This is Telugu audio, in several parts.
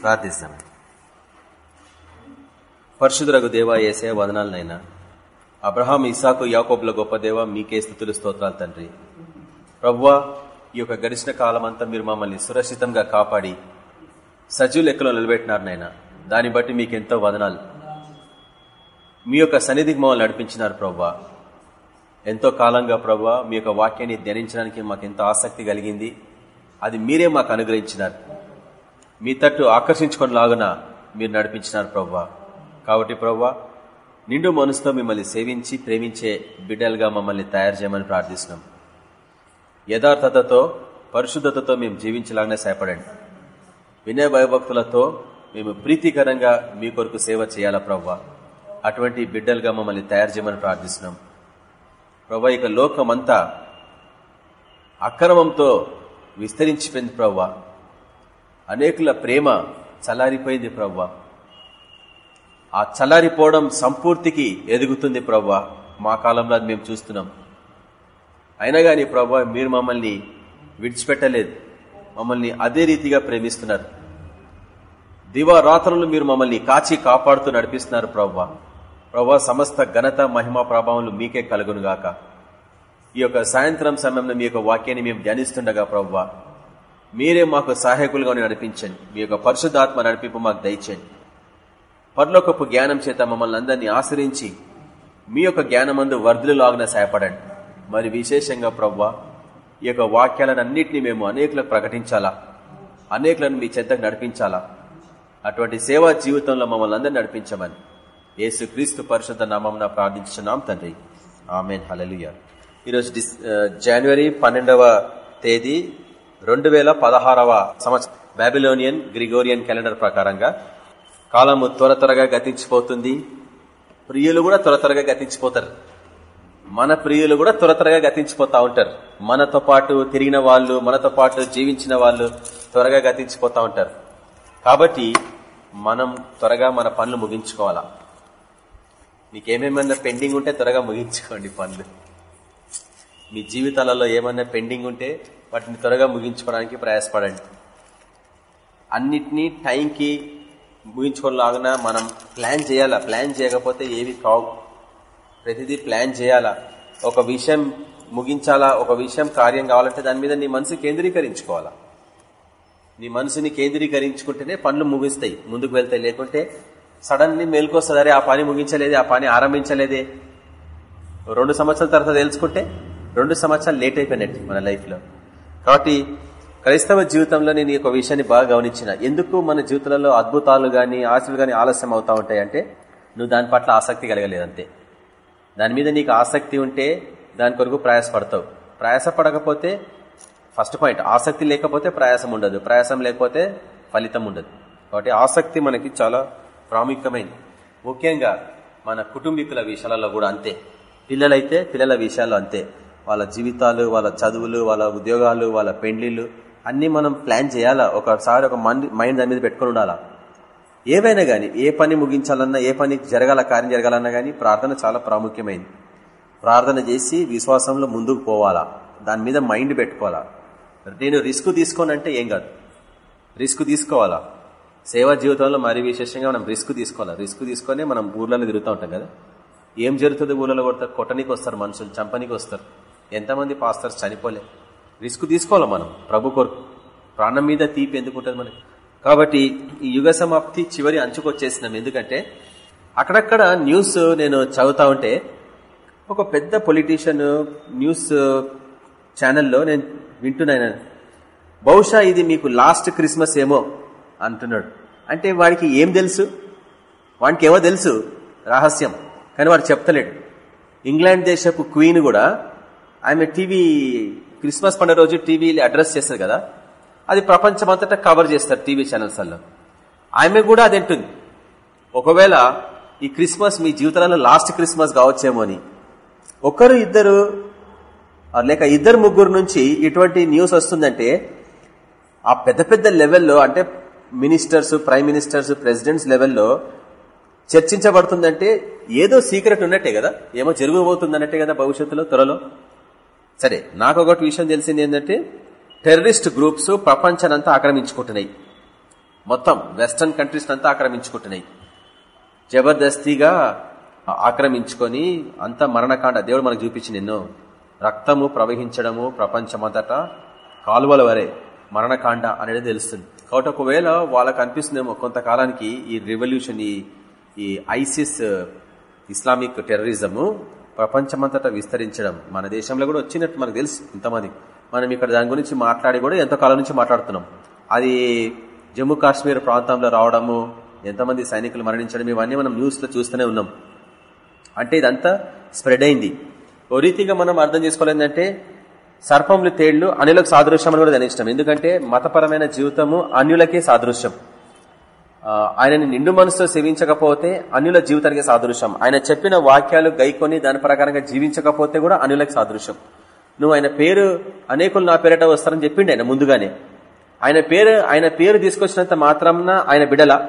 ప్రార్థిస్తాం పరిశుద్ధులకు దేవ ఏసే వదనాలనైనా. అబ్రహాం ఇసాకు యాకోబుల గొప్ప దేవ మీకే స్థుతులు స్తోత్రాలు తండ్రి. ప్రవ్వా ఈ యొక్క గడిచిన కాలం అంతా మీరు మమ్మల్ని సురక్షితంగా కాపాడి సజీవ లెక్కలో నిలబెట్టినారు నాయన దాన్ని బట్టి మీకు ఎంతో వదనాలు. మీ యొక్క సన్నిధికి మమ్మల్ని నడిపించినారు ప్రవ్వా ఎంతో కాలంగా ప్రవ్వా మీ యొక్క వాక్యాన్ని ధ్యానించడానికి మాకు ఎంతో ఆసక్తి కలిగింది. అది మీరే మాకు అనుగ్రహించినారు. మీ తట్టు ఆకర్షించుకొని లాగున మీరు నడిపించినారు ప్రవ్వా. కాబట్టి ప్రవ్వా నిండు మనసుతో మిమ్మల్ని సేవించి ప్రేమించే బిడ్డలుగా మమ్మల్ని తయారు చేయమని ప్రార్థిస్తున్నాం. యథార్థతతో పరిశుద్ధతతో మేము జీవించలాగానే సేపడండి వినయ భయభక్తులతో మేము ప్రీతికరంగా మీ కొరకు సేవ చేయాలా ప్రవ్వా. అటువంటి బిడ్డలుగా మమ్మల్ని తయారు చేయమని ప్రార్థిస్తున్నాం. ప్రవ్వా ఇక లోకమంతా అక్రమంతో విస్తరించిపోయింది ప్రవ్వా. అనేకుల ప్రేమ చల్లారిపోయింది ప్రవ్వా. ఆ చల్లారిపోవడం సంపూర్తికి ఎదుగుతుంది ప్రవ్వా. మా కాలంలో అది మేము చూస్తున్నాం. అయినా కానీ ప్రవ్వా మీరు మమ్మల్ని విడిచిపెట్టలేదు. మమ్మల్ని అదే రీతిగా ప్రేమిస్తున్నారు. దివారాత్రులు మీరు మమ్మల్ని కాచి కాపాడుతూ నడిపిస్తున్నారు ప్రవ్వా. ప్రవ్వా సమస్త ఘనత మహిమా ప్రభావం మీకే కలుగునుగాక. ఈ యొక్క సాయంత్రం సమయంలో మీ యొక్క వాక్యాన్ని మేము ధ్యానిస్తుండగా ప్రవ్వా మీరే మాకు సహాయకులుగా నడిపించండి. మీ యొక్క పరిశుద్ధాత్మ నడిపింపు మాకు దయచండి పర్లోకపు జ్ఞానం చేత మమ్మల్ని అందరినీ ఆశ్రయించి మీ యొక్క జ్ఞానమందు వర్ధులులాగిన సహాయపడండి. మరి విశేషంగా ప్రవ్వా ఈ యొక్క వాక్యాలను అన్నింటినీ మేము అనేకులకు ప్రకటించాలా? అనేకులను మీ చెంతకు నడిపించాలా? అటువంటి సేవా జీవితంలో మమ్మల్ని అందరినీ నడిపించమని యేసు క్రీస్తు పరిషత్ నామం ప్రార్థించున్నాం తండ్రి. ఆమెన్. హలలుయ ఈరోజు జనవరి పన్నెండవ తేదీ రెండు వేల పదహారవ సంవత్సరం. బాబిలోనియన్ గ్రిగోరియన్ క్యాలెండర్ ప్రకారంగా కాలము త్వర త్వరగా గతించిపోతుంది. ప్రియులు కూడా త్వర త్వరగా గతించిపోతారు. మన ప్రియులు కూడా త్వర త్వరగా గతించిపోతా ఉంటారు. మనతో పాటు తిరిగిన వాళ్ళు మనతో పాటు జీవించిన వాళ్ళు త్వరగా గతించిపోతా ఉంటారు. కాబట్టి మనం త్వరగా మన పనులు ముగించుకోవాలా? నీకేమేమన్నా పెండింగ్ ఉంటే త్వరగా ముగించుకోండి పనులు. మీ జీవితాలలో ఏమన్నా పెండింగ్ ఉంటే వాటిని త్వరగా ముగించుకోవడానికి ప్రయాసపడండి. అన్నిటినీ టైంకి ముగించుకోలాగిన మనం ప్లాన్ చేయాలా? ప్లాన్ చేయకపోతే ఏవి కావు. ప్రతిదీ ప్లాన్ చేయాలా? ఒక విషయం ముగించాలా? ఒక విషయం కార్యం కావాలంటే దాని మీద నీ మనసు కేంద్రీకరించుకోవాలా? నీ మనసుని కేంద్రీకరించుకుంటేనే పనులు ముగిస్తాయి. ముందుకు వెళ్తాయి లేకుంటే సడన్లీ మేల్కొస్తుంది ఆ పని ముగించలేదే ఆ పని ఆరంభించలేదే. రెండు సంవత్సరాల తర్వాత తెలుసుకుంటే రెండు సంవత్సరాలు లేట్ అయిపోయినట్టు మన లైఫ్లో. కాబట్టి క్రైస్తవ జీవితంలో నేను ఒక విషయాన్ని బాగా గమనించిన. ఎందుకు మన జీవితంలో అద్భుతాలు కానీ ఆశలు కానీ ఆలస్యం అవుతా ఉంటాయంటే నువ్వు దాని పట్ల ఆసక్తి కలగలేదంతే. దాని మీద నీకు ఆసక్తి ఉంటే దాని కొరకు ప్రయాసపడతావు. ప్రయాసపడకపోతే ఫస్ట్ పాయింట్ ఆసక్తి లేకపోతే ప్రయాసం ఉండదు. ప్రయాసం లేకపోతే ఫలితం ఉండదు. కాబట్టి ఆసక్తి మనకి చాలా ప్రాముఖ్యమైనది. ముఖ్యంగా మన కుటుంబీకుల విషయాలలో కూడా అంతే. పిల్లలైతే పిల్లల విషయాల్లో అంతే. వాళ్ళ జీవితాలు వాళ్ళ చదువులు వాళ్ళ ఉద్యోగాలు వాళ్ళ పెండ్లిళ్ళు అన్ని మనం ప్లాన్ చేయాలా? ఒకసారి ఒక మైండ్ దాని మీద పెట్టుకుని ఉండాలా? ఏవైనా కానీ ఏ పని ముగించాలన్నా ఏ పని జరగాల కార్యం జరగాలన్నా కానీ ప్రార్థన చాలా ప్రాముఖ్యమైంది. ప్రార్థన చేసి విశ్వాసంలో ముందుకు పోవాలా? దాని మీద మైండ్ పెట్టుకోవాలా? నేను రిస్క్ తీసుకోనంటే ఏం కాదు. రిస్క్ తీసుకోవాలా? సేవా జీవితంలో మరీ విశేషంగా మనం రిస్క్ తీసుకోవాలా? రిస్క్ తీసుకొని మనం ఊర్లలో తిరుగుతూ ఉంటాం కదా? ఏం జరుగుతుంది? ఊళ్ళలో కొడతారు కొట్టనికి వస్తారు మనుషులు చంపనికి వస్తారు ఎంతమంది పాస్టర్స్ చనిపోలే? రిస్క్ తీసుకోవాలా మనం? ప్రభు కొరకు. ప్రాణం మీద తీపి ఎందుకుంటుంది మనకి? కాబట్టి ఈ యుగ సమాప్తి చివరి అంచుకొచ్చేసినాం. ఎందుకంటే అక్కడక్కడ న్యూస్ నేను చదువుతా ఉంటే ఒక పెద్ద పొలిటీషియన్ న్యూస్ ఛానల్లో నేను వింటున్నాను బహుశా ఇది మీకు లాస్ట్ క్రిస్మస్ ఏమో అంటున్నాడు. అంటే వాడికి ఏం తెలుసు? వాడికి ఏమో తెలుసు? రహస్యం. కానీ వాడు చెప్తలేడు. ఇంగ్లాండ్ దేశపు క్వీన్ కూడా ఆమె టీవీ క్రిస్మస్ పండుగ రోజు టీవీ అడ్రస్ చేస్తారు కదా? అది ప్రపంచమంతటా కవర్ చేస్తారు టీవీ ఛానల్స్లో ఆమె కూడా అది అంటుంది. ఒకవేళ ఈ క్రిస్మస్ మీ జీవితంలో లాస్ట్ క్రిస్మస్ కావచ్చేమో అని. ఒకరు ఇద్దరు లేక ఇద్దరు ముగ్గురు నుంచి ఇటువంటి న్యూస్ వస్తుందంటే ఆ పెద్ద పెద్ద లెవెల్లో అంటే మినిస్టర్స్ ప్రైమ్ మినిస్టర్స్ ప్రెసిడెంట్స్ లెవెల్లో చర్చించబడుతుందంటే ఏదో సీక్రెట్ ఉన్నట్టే కదా? ఏమో జరగబోతుందన్నట్టే కదా భవిష్యత్తులో త్వరలో? సరే నాకు ఒకటి విషయం తెలిసింది ఏంటంటే టెర్రరిస్ట్ గ్రూప్స్ ప్రపంచానంతా ఆక్రమించుకుంటున్నాయి. మొత్తం వెస్టర్న్ కంట్రీస్ అంతా ఆక్రమించుకుంటున్నాయి. జబర్దస్తిగా ఆక్రమించుకొని అంత మరణకాండ దేవుడు మనకు చూపించింది ఎన్నో రక్తము ప్రవహించడము ప్రపంచమంతటా కాలువల వరే మరణకాండ అనేది తెలుస్తుంది. కాబట్టి ఒకవేళ వాళ్ళకు అనిపిస్తుందేమో కొంతకాలానికి ఈ రెవల్యూషన్ ఈ ఈ ఐసిస్ ఇస్లామిక్ టెర్రరిజము ప్రపంచమంతటా విస్తరించడం. మన దేశంలో కూడా వచ్చినట్టు మనకు తెలుసు ఇంతమంది. మనం ఇక్కడ దాని గురించి మాట్లాడి కూడా ఎంతో కాలం నుంచి మాట్లాడుతున్నాం. అది జమ్మూ కాశ్మీర్ ప్రాంతంలో రావడము ఎంతమంది సైనికులు మరణించడం ఇవన్నీ మనం న్యూస్లో చూస్తూనే ఉన్నాం. అంటే ఇదంతా స్ప్రెడ్ అయింది. ఓ రీతిగా మనం అర్థం చేసుకోలేదంటే సర్పములు తేళ్ళు అన్యులకు సాదృశ్యం అని కూడా ధ్యానించడం ఎందుకంటే మతపరమైన జీవితము అన్యులకే సాదృశ్యం. ఆయనని నిండు మనసుతో సేవించకపోతే అన్యుల జీవితానికి సాదృశ్యం. ఆయన చెప్పిన వాక్యాలు గైకొని దాని ప్రకారంగా జీవించకపోతే కూడా అన్యులకు సాదృశ్యం. నువ్వు ఆయన పేరు అనేకులు నా పేరిట వస్తారని చెప్పిండి ఆయన ముందుగానే. ఆయన పేరు ఆయన పేరు తీసుకొచ్చినంత మాత్రం ఆయన బిడల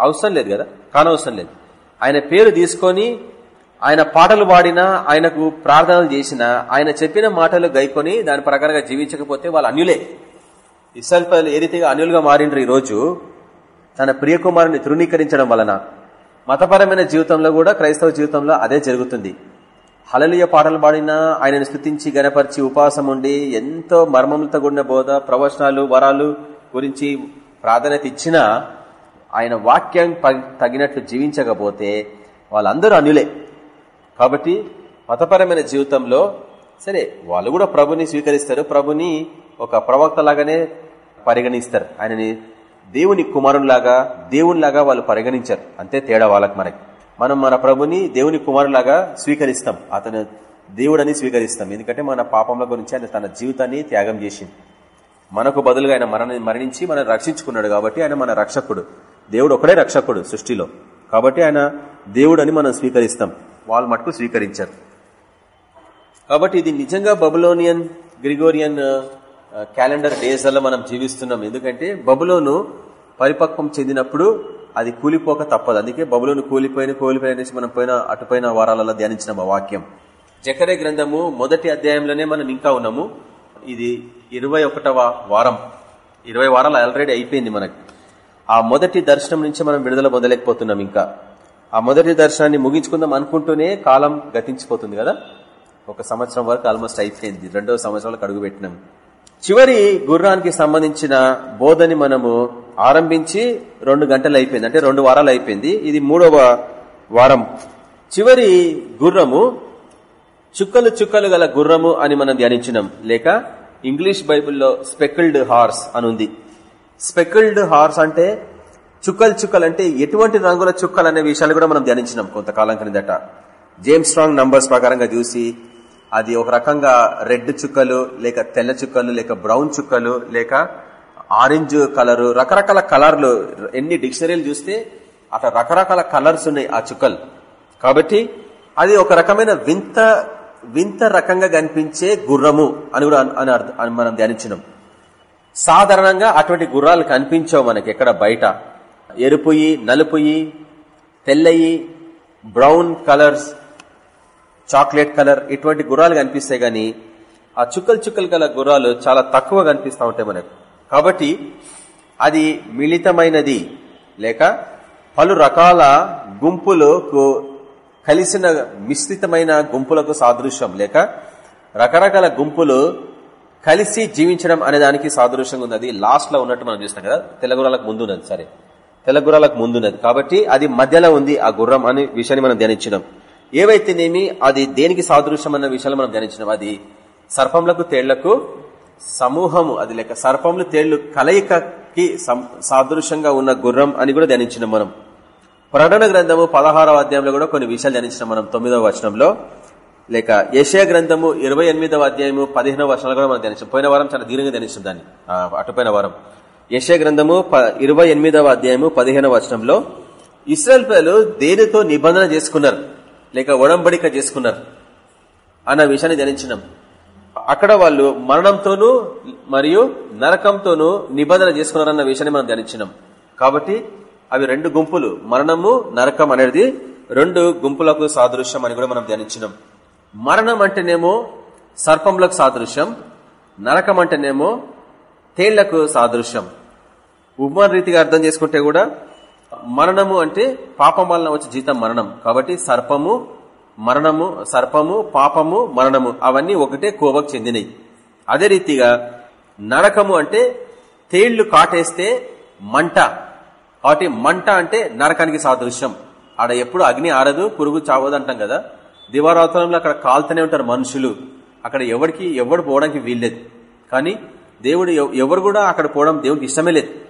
అవసరం లేదు కదా? కానవసరం లేదు. ఆయన పేరు తీసుకొని ఆయన పాటలు పాడినా ఆయనకు ప్రార్థనలు చేసినా ఆయన చెప్పిన మాటలు గైకొని దాని ప్రకారంగా జీవించకపోతే వాళ్ళు అన్యులే. ఇసల్పలు ఏ రీతిగా అన్యులుగా మారిండ్రు ఈ రోజు తన ప్రియకుమారుని తృణీకరించడం వలన మతపరమైన జీవితంలో కూడా క్రైస్తవ జీవితంలో అదే జరుగుతుంది. హలలియ పాటలు పాడినా ఆయనను స్థుతించి గనపరిచి ఉపాసం ఉండి ఎంతో మర్మములతో కూడిన బోధ ప్రవచనాలు వరాలు గురించి ప్రాధాన్యత ఇచ్చినా ఆయన వాక్యం తగినట్లు జీవించకపోతే వాళ్ళందరూ అనులే కాబట్టి మతపరమైన జీవితంలో సరే వాళ్ళు కూడా ప్రభుని స్వీకరిస్తారు. ప్రభుని ఒక ప్రవక్త లాగానే పరిగణిస్తారు. ఆయనని దేవుని కుమారులాగా దేవునిలాగా వాళ్ళు పరిగణించారు. అంతే తేడా వాళ్ళకి మనకి. మనం మన ప్రభుని దేవుని కుమారులాగా స్వీకరిస్తాం. అతను దేవుడని స్వీకరిస్తాం. ఎందుకంటే మన పాపంల గురించి ఆయన తన జీవితాన్ని త్యాగం చేసింది మనకు బదులుగా ఆయన మరణ మరణించి మనం రక్షించుకున్నాడు కాబట్టి ఆయన మన రక్షకుడు. దేవుడు ఒకడే రక్షకుడు సృష్టిలో. కాబట్టి ఆయన దేవుడని మనం స్వీకరిస్తాం. వాళ్ళు మటుకు స్వీకరించారు. కాబట్టి ఇది నిజంగా బబులోనియన్ గ్రిగోరియన్ క్యాలెండర్ డేస్లలో మనం జీవిస్తున్నాం. ఎందుకంటే బబులోను పరిపక్వం చెందినప్పుడు అది కూలిపోక తప్పదు. అందుకే బబులోను కూలిపోయిన కూలిపోయిన మనం పోయిన అటుపోయిన వారాలలో ధ్యానించిన వాక్యం. జకరే గ్రంథము మొదటి అధ్యాయంలోనే మనం ఇంకా ఉన్నాము. ఇది ఇరవై వారం. ఇరవై వారాలు ఆల్రెడీ అయిపోయింది మనకి. ఆ మొదటి దర్శనం నుంచి మనం విడుదల పొందలేకపోతున్నాం ఇంకా. ఆ మొదటి దర్శనాన్ని ముగించుకుందాం అనుకుంటూనే కాలం గతించిపోతుంది కదా? ఒక సంవత్సరం వరకు ఆల్మోస్ట్ అయిపోయింది. రెండవ సంవత్సరాలకు అడుగుపెట్టినాం చివరి గుర్రానికి సంబంధించిన బోధని మనము ఆరంభించి రెండు గంటలు అయిపోయింది. అంటే రెండు వారాలు అయిపోయింది. ఇది మూడవ వారం. చివరి గుర్రము చుక్కలు చుక్కలు గల గుర్రము అని మనం ధ్యానించినాం. లేక ఇంగ్లీష్ బైబుల్లో స్పెకిల్డ్ హార్స్ అనుంది స్పెకిల్డ్ హార్స్ అంటే చుక్కలు చుక్కలు అంటే ఎటువంటి రంగుల చుక్కలు అనే విషయాలు కూడా మనం ధ్యానించినాం కొంతకాలం క్రిందట. జేమ్స్ స్ట్రాంగ్ నంబర్స్ ప్రకారంగా చూసి అది ఒక రకంగా రెడ్ చుక్కలు లేక తెల్ల చుక్కలు లేక బ్రౌన్ చుక్కలు లేక ఆరెంజ్ కలరు రకరకాల కలర్లు. ఎన్ని డిక్షనరీలు చూస్తే అట్లా రకరకాల కలర్స్ ఉన్నాయి ఆ చుక్కలు. కాబట్టి అది ఒక రకమైన వింత వింత రకంగా కనిపించే గుర్రము అని కూడా అని మనం ధ్యానించినాం. సాధారణంగా అటువంటి గుర్రాలు కనిపించవు మనకి ఎక్కడ బయట. ఎరుపుయి నలుపుయి తెల్లయి బ్రౌన్ కలర్స్ చాక్లెట్ కలర్ ఇటువంటి గుర్రాలు కనిపిస్తాయి గాని ఆ చుక్కలు చుక్కలు గల గుర్రాలు చాలా తక్కువ కనిపిస్తూ ఉంటాయి మనకు. కాబట్టి అది మిళితమైనది. లేక పలు రకాల గుంపులకు కలిసిన మిశ్రితమైన గుంపులకు సాదృశ్యం. లేక రకరకాల గుంపులు కలిసి జీవించడం అనే దానికి సాదృశ్యంగా ఉంది. అది లాస్ట్లో ఉన్నట్టు మనం చూస్తాం కదా. తెల్లగురాలకు ముందున్నది సరే తెల్లగురాలకు ముందున్నది కాబట్టి అది మధ్యలో ఉంది ఆ గుర్రం అనే విషయాన్ని మనం ధ్యానించినాం. ఏవైతేనేమి అది దేనికి సాదృశ్యం అన్న విషయాలు మనం ధ్యానించడం అది సర్పంలకు తేళ్ళకు సమూహము. అది లేక సర్పంలు తేళ్ళు కలయికకి సాదృశ్యంగా ఉన్న గుర్రం అని కూడా ధ్యానించినాం మనం. ప్రకటన గ్రంథము పదహారవ అధ్యాయంలో కూడా కొన్ని విషయాలు ధ్యానించినాం మనం తొమ్మిదవ వచనంలో. లేక యశయ గ్రంథము ఇరవై ఎనిమిదవ అధ్యాయము పదిహేనవ వర్షాలు కూడా మనం ధ్యానించాం. పోయిన వారం చాలా దీర్ఘంగా ధ్యానించాం దాన్ని. అటుపోయిన వారం. యశయ గ్రంథము ఇరవై ఎనిమిదవ అధ్యాయము పదిహేనవ వచనంలో ఇస్రాయల్ పిల్లలు దేనితో నిబంధన చేసుకున్నారు? లేక ఒడంబడిక చేసుకున్నారు అన్న విషయాన్ని ధ్యానించినాం. అక్కడ వాళ్ళు మరణంతోనూ మరియు నరకంతోనూ నిబంధన చేసుకున్నారన్న విషయాన్ని మనం ధ్యానించినాం. కాబట్టి అవి రెండు గుంపులు మరణము నరకం అనేది రెండు గుంపులకు సాదృశ్యం అని కూడా మనం ధ్యానించినాం. మరణం అంటేనేమో సర్పంలకు సాదృశ్యం నరకం అంటేనేమో తేళ్ళకు సాదృశ్యం. ఉపమాన రీతిగా అర్థం చేసుకుంటే కూడా మరణము అంటే పాపం వలన వచ్చే జీతం మరణం. కాబట్టి సర్పము మరణము సర్పము పాపము మరణము అవన్నీ ఒకటే కోవకు చెందినవి అదే రీతిగా నరకము అంటే తేళ్ళు కాటేస్తే మంట. కాబట్టి మంట అంటే నరకానికి సాదృశ్యం. ఆడ ఎప్పుడు అగ్ని ఆరదు పురుగు చావదు అంటాం కదా. దివారాత్రంలో అక్కడ కాల్తూనే ఉంటారు మనుషులు. అక్కడ ఎవరికి ఎవడు పోవడానికి వీల్లేదు. కానీ దేవుడు ఎవరు కూడా అక్కడ పోవడం దేవుడికి ఇష్టమే లేదు.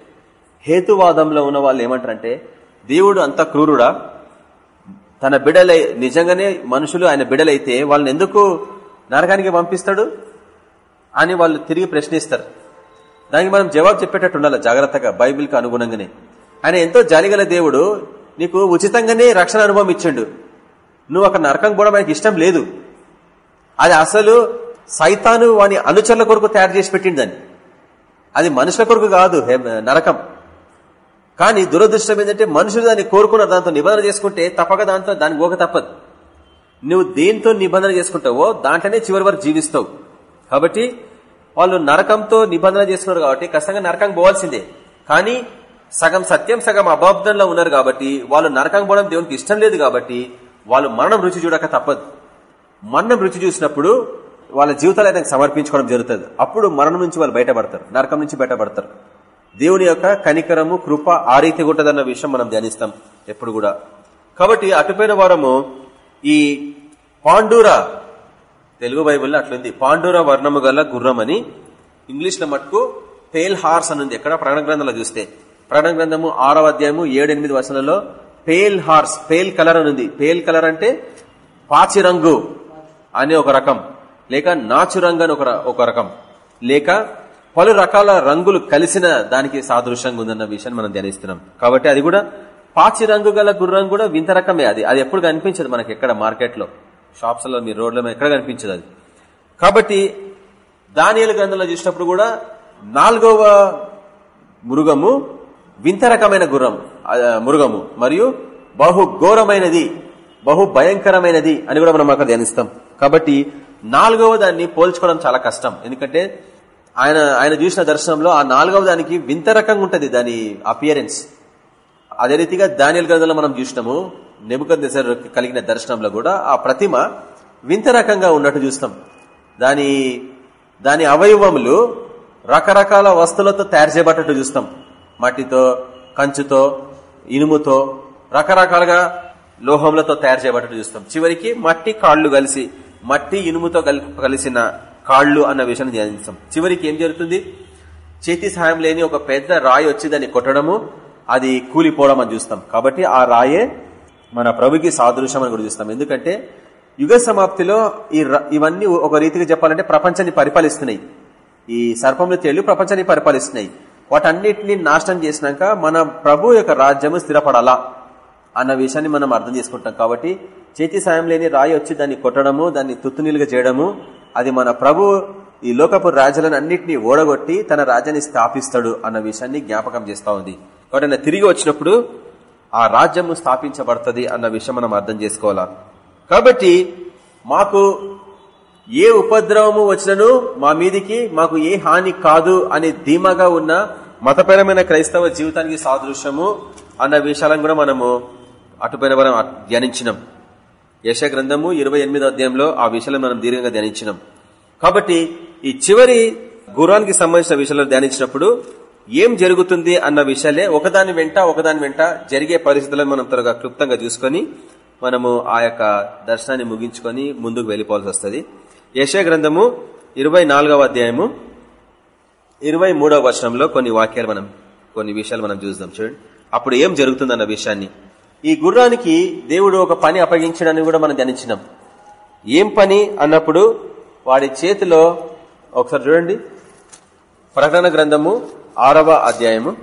హేతువాదంలో ఉన్న వాళ్ళు ఏమంటారంటే దేవుడు అంత క్రూరుడా? తన బిడలై నిజంగానే మనుషులు ఆయన బిడలైతే వాళ్ళని ఎందుకు నరకానికి పంపిస్తాడు? అని వాళ్ళు తిరిగి ప్రశ్నిస్తారు. దానికి మనం జవాబు చెప్పేటట్టు ఉండాలి జాగ్రత్తగా బైబిల్కి అనుగుణంగానే. ఆయన ఎంతో జాలిగల దేవుడు నీకు ఉచితంగానే రక్షణ అనుభవం ఇచ్చిండు. నువ్వు అక్కడ నరకం కూడా మనకి ఇష్టం లేదు. అది అసలు సైతాను వాని అనుచరుల కొరకు తయారు చేసి పెట్టింది దాన్ని. అది మనుషుల కొరకు కాదు నరకం. కానీ దురదృష్టం ఏంటంటే మనుషులు దాన్ని కోరుకున్న దాంతో నిబంధన చేసుకుంటే తప్పక దాంతో దాని గోక తప్పదు. నువ్వు దేంతో నిబంధన చేసుకుంటావో దాంట్లోనే చివరి వరకు జీవిస్తావు. కాబట్టి వాళ్ళు నరకంతో నిబంధన చేసుకున్నారు కాబట్టి ఖచ్చితంగా నరకం పోవాల్సిందే. కానీ సగం సత్యం సగం అబాబ్దంలో ఉన్నారు కాబట్టి వాళ్ళు నరకం పోవడం దేవునికి ఇష్టం లేదు కాబట్టి వాళ్ళు మరణం రుచి చూడక తప్పదు. మరణం రుచి చూసినప్పుడు వాళ్ళ జీవితాలు ఆయనకు సమర్పించుకోవడం జరుగుతుంది. అప్పుడు మరణం నుంచి వాళ్ళు బయటపడతారు. నరకం నుంచి బయటపడతారు. దేవుని యొక్క కనికరము కృప ఆ రీతి ఉంటదన్న విషయం మనం ధ్యానిస్తాం ఎప్పుడు కూడా. కాబట్టి అటుపోయిన వారము ఈ పాండూర తెలుగు బైబిల్లో అట్లుంది పాండూర వర్ణము గల గుర్రం అని మట్టుకు లో పేల్ హార్స్ అని ఉంది. ఎక్కడ? ప్రకటన గ్రంథంలో చూస్తే. ప్రకటన గ్రంథము ఆరవ అధ్యాయము ఏడెనిమిది వర్షాలలో పేల్ హార్స్ పేల్ కలర్ అని ఉంది. పేల్ కలర్ అంటే పాచి రంగు అనే ఒక రకం లేక నాచురంగు అని ఒక రకం లేక పలు రకాల రంగులు కలిసిన దానికి సాదృశ్యంగా ఉందన్న విషయాన్ని మనం ధ్యానిస్తున్నాం. కాబట్టి అది కూడా పాచి రంగు గల గుర్రం కూడా వింత రకమే. అది అది ఎప్పుడు కనిపించదు మనకి ఎక్కడ మార్కెట్లో షాప్స్లో మీ రోడ్లలో ఎక్కడ కనిపించదు అది. కాబట్టి దానియలు గ్రంథంలో చూసినప్పుడు కూడా నాలుగవ మృగము వింత రకమైన గుర్రం మృగము. మరియు బహు ఘోరమైనది బహు భయంకరమైనది అని కూడా మనం అక్కడ ధ్యానిస్తాం. కాబట్టి నాలుగవ దాన్ని పోల్చుకోవడం చాలా కష్టం. ఎందుకంటే ఆయన ఆయన చూసిన దర్శనంలో ఆ నాలుగవ దానికి వింత రకంగా ఉంటుంది దాని అపియరెన్స్ అదే రీతిగా దానియల్ గ్రంథంలో మనం చూసినాము నెముక కలిగిన దర్శనంలో కూడా ఆ ప్రతిమ వింత రకంగా ఉన్నట్టు చూస్తాం. దాని దాని అవయవములు రకరకాల వస్తువులతో తయారు చేయబట్టట్టు చూస్తాం. మట్టితో కంచుతో ఇనుముతో రకరకాలుగా లోహంలతో తయారు చేయబట్టట్టు చూస్తాం. చివరికి మట్టి కాళ్ళు కలిసి మట్టి ఇనుముతో కలిసిన కాళ్ళు అన్న విషయాన్ని ధ్యానించాం. చివరికి ఏం జరుగుతుంది? చేతి సహాయం లేని ఒక పెద్ద రాయి వచ్చి దాన్ని కొట్టడము అది కూలిపోవడం అని చూస్తాం. కాబట్టి ఆ రాయే మన ప్రభుకి సాదృశ్యం అని కూడా చూస్తాం. ఎందుకంటే యుగ సమాప్తిలో ఈ ఇవన్నీ ఒక రీతిగా చెప్పాలంటే ప్రపంచాన్ని పరిపాలిస్తున్నాయి. ఈ సర్పములు తేళ్ళు ప్రపంచాన్ని పరిపాలిస్తున్నాయి. వాటన్నిటిని నాశనం చేసినాక మన ప్రభు యొక్క రాజ్యము స్థిరపడాలా అన్న విషయాన్ని మనం అర్థం చేసుకుంటాం. కాబట్టి చేతి సాయం లేని రాయి వచ్చి దాన్ని కొట్టడము దాన్ని తుత్తునీలుగా చేయడము అది మన ప్రభు ఈ లోకపు రాజులను అన్నింటినీ ఓడగొట్టి తన రాజ్యాన్ని స్థాపిస్తాడు అన్న విషయాన్ని జ్ఞాపకం చేస్తా ఉంది. కాబట్టి తిరిగి వచ్చినప్పుడు ఆ రాజ్యము స్థాపించబడుతుంది అన్న విషయం మనం అర్థం చేసుకోవాలా? కాబట్టి మాకు ఏ ఉపద్రవము వచ్చినను మా మీదికి మాకు ఏ హాని కాదు అని ధీమాగా ఉన్న మతపరమైన క్రైస్తవ జీవితానికి సాదృశ్యము అన్న విషయాలను కూడా మనము అటుపైన మనం ధ్యానించినాం. యశ గ్రంథము ఇరవై ఎనిమిదో అధ్యాయంలో ఆ విషయాలను మనం దీర్ఘంగా ధ్యానించినాం. కాబట్టి ఈ చివరి గురానికి సంబంధించిన విషయాలను ధ్యానించినప్పుడు ఏం జరుగుతుంది అన్న విషయాలే ఒకదాని వెంట ఒకదాని వెంట జరిగే పరిస్థితులను మనం త్వరగా క్లుప్తంగా చూసుకొని మనము ఆ యొక్క దర్శనాన్ని ముగించుకొని ముందుకు వెళ్ళిపోవాల్సి వస్తుంది. యశ గ్రంథము ఇరవై అధ్యాయము ఇరవై మూడవ వర్షంలో కొన్ని వాక్యాలు మనం కొన్ని విషయాలు మనం చూద్దాం. చూడండి. అప్పుడు ఏం జరుగుతుందన్న విషయాన్ని ఈ గుర్రానికి దేవుడు ఒక పని అప్పగించడాన్ని కూడా మనం ధ్యానించినాం. ఏం పని అన్నప్పుడు వాడి చేతిలో ఒకసారి చూడండి. ప్రకటన గ్రంథము ఆరవ అధ్యాయము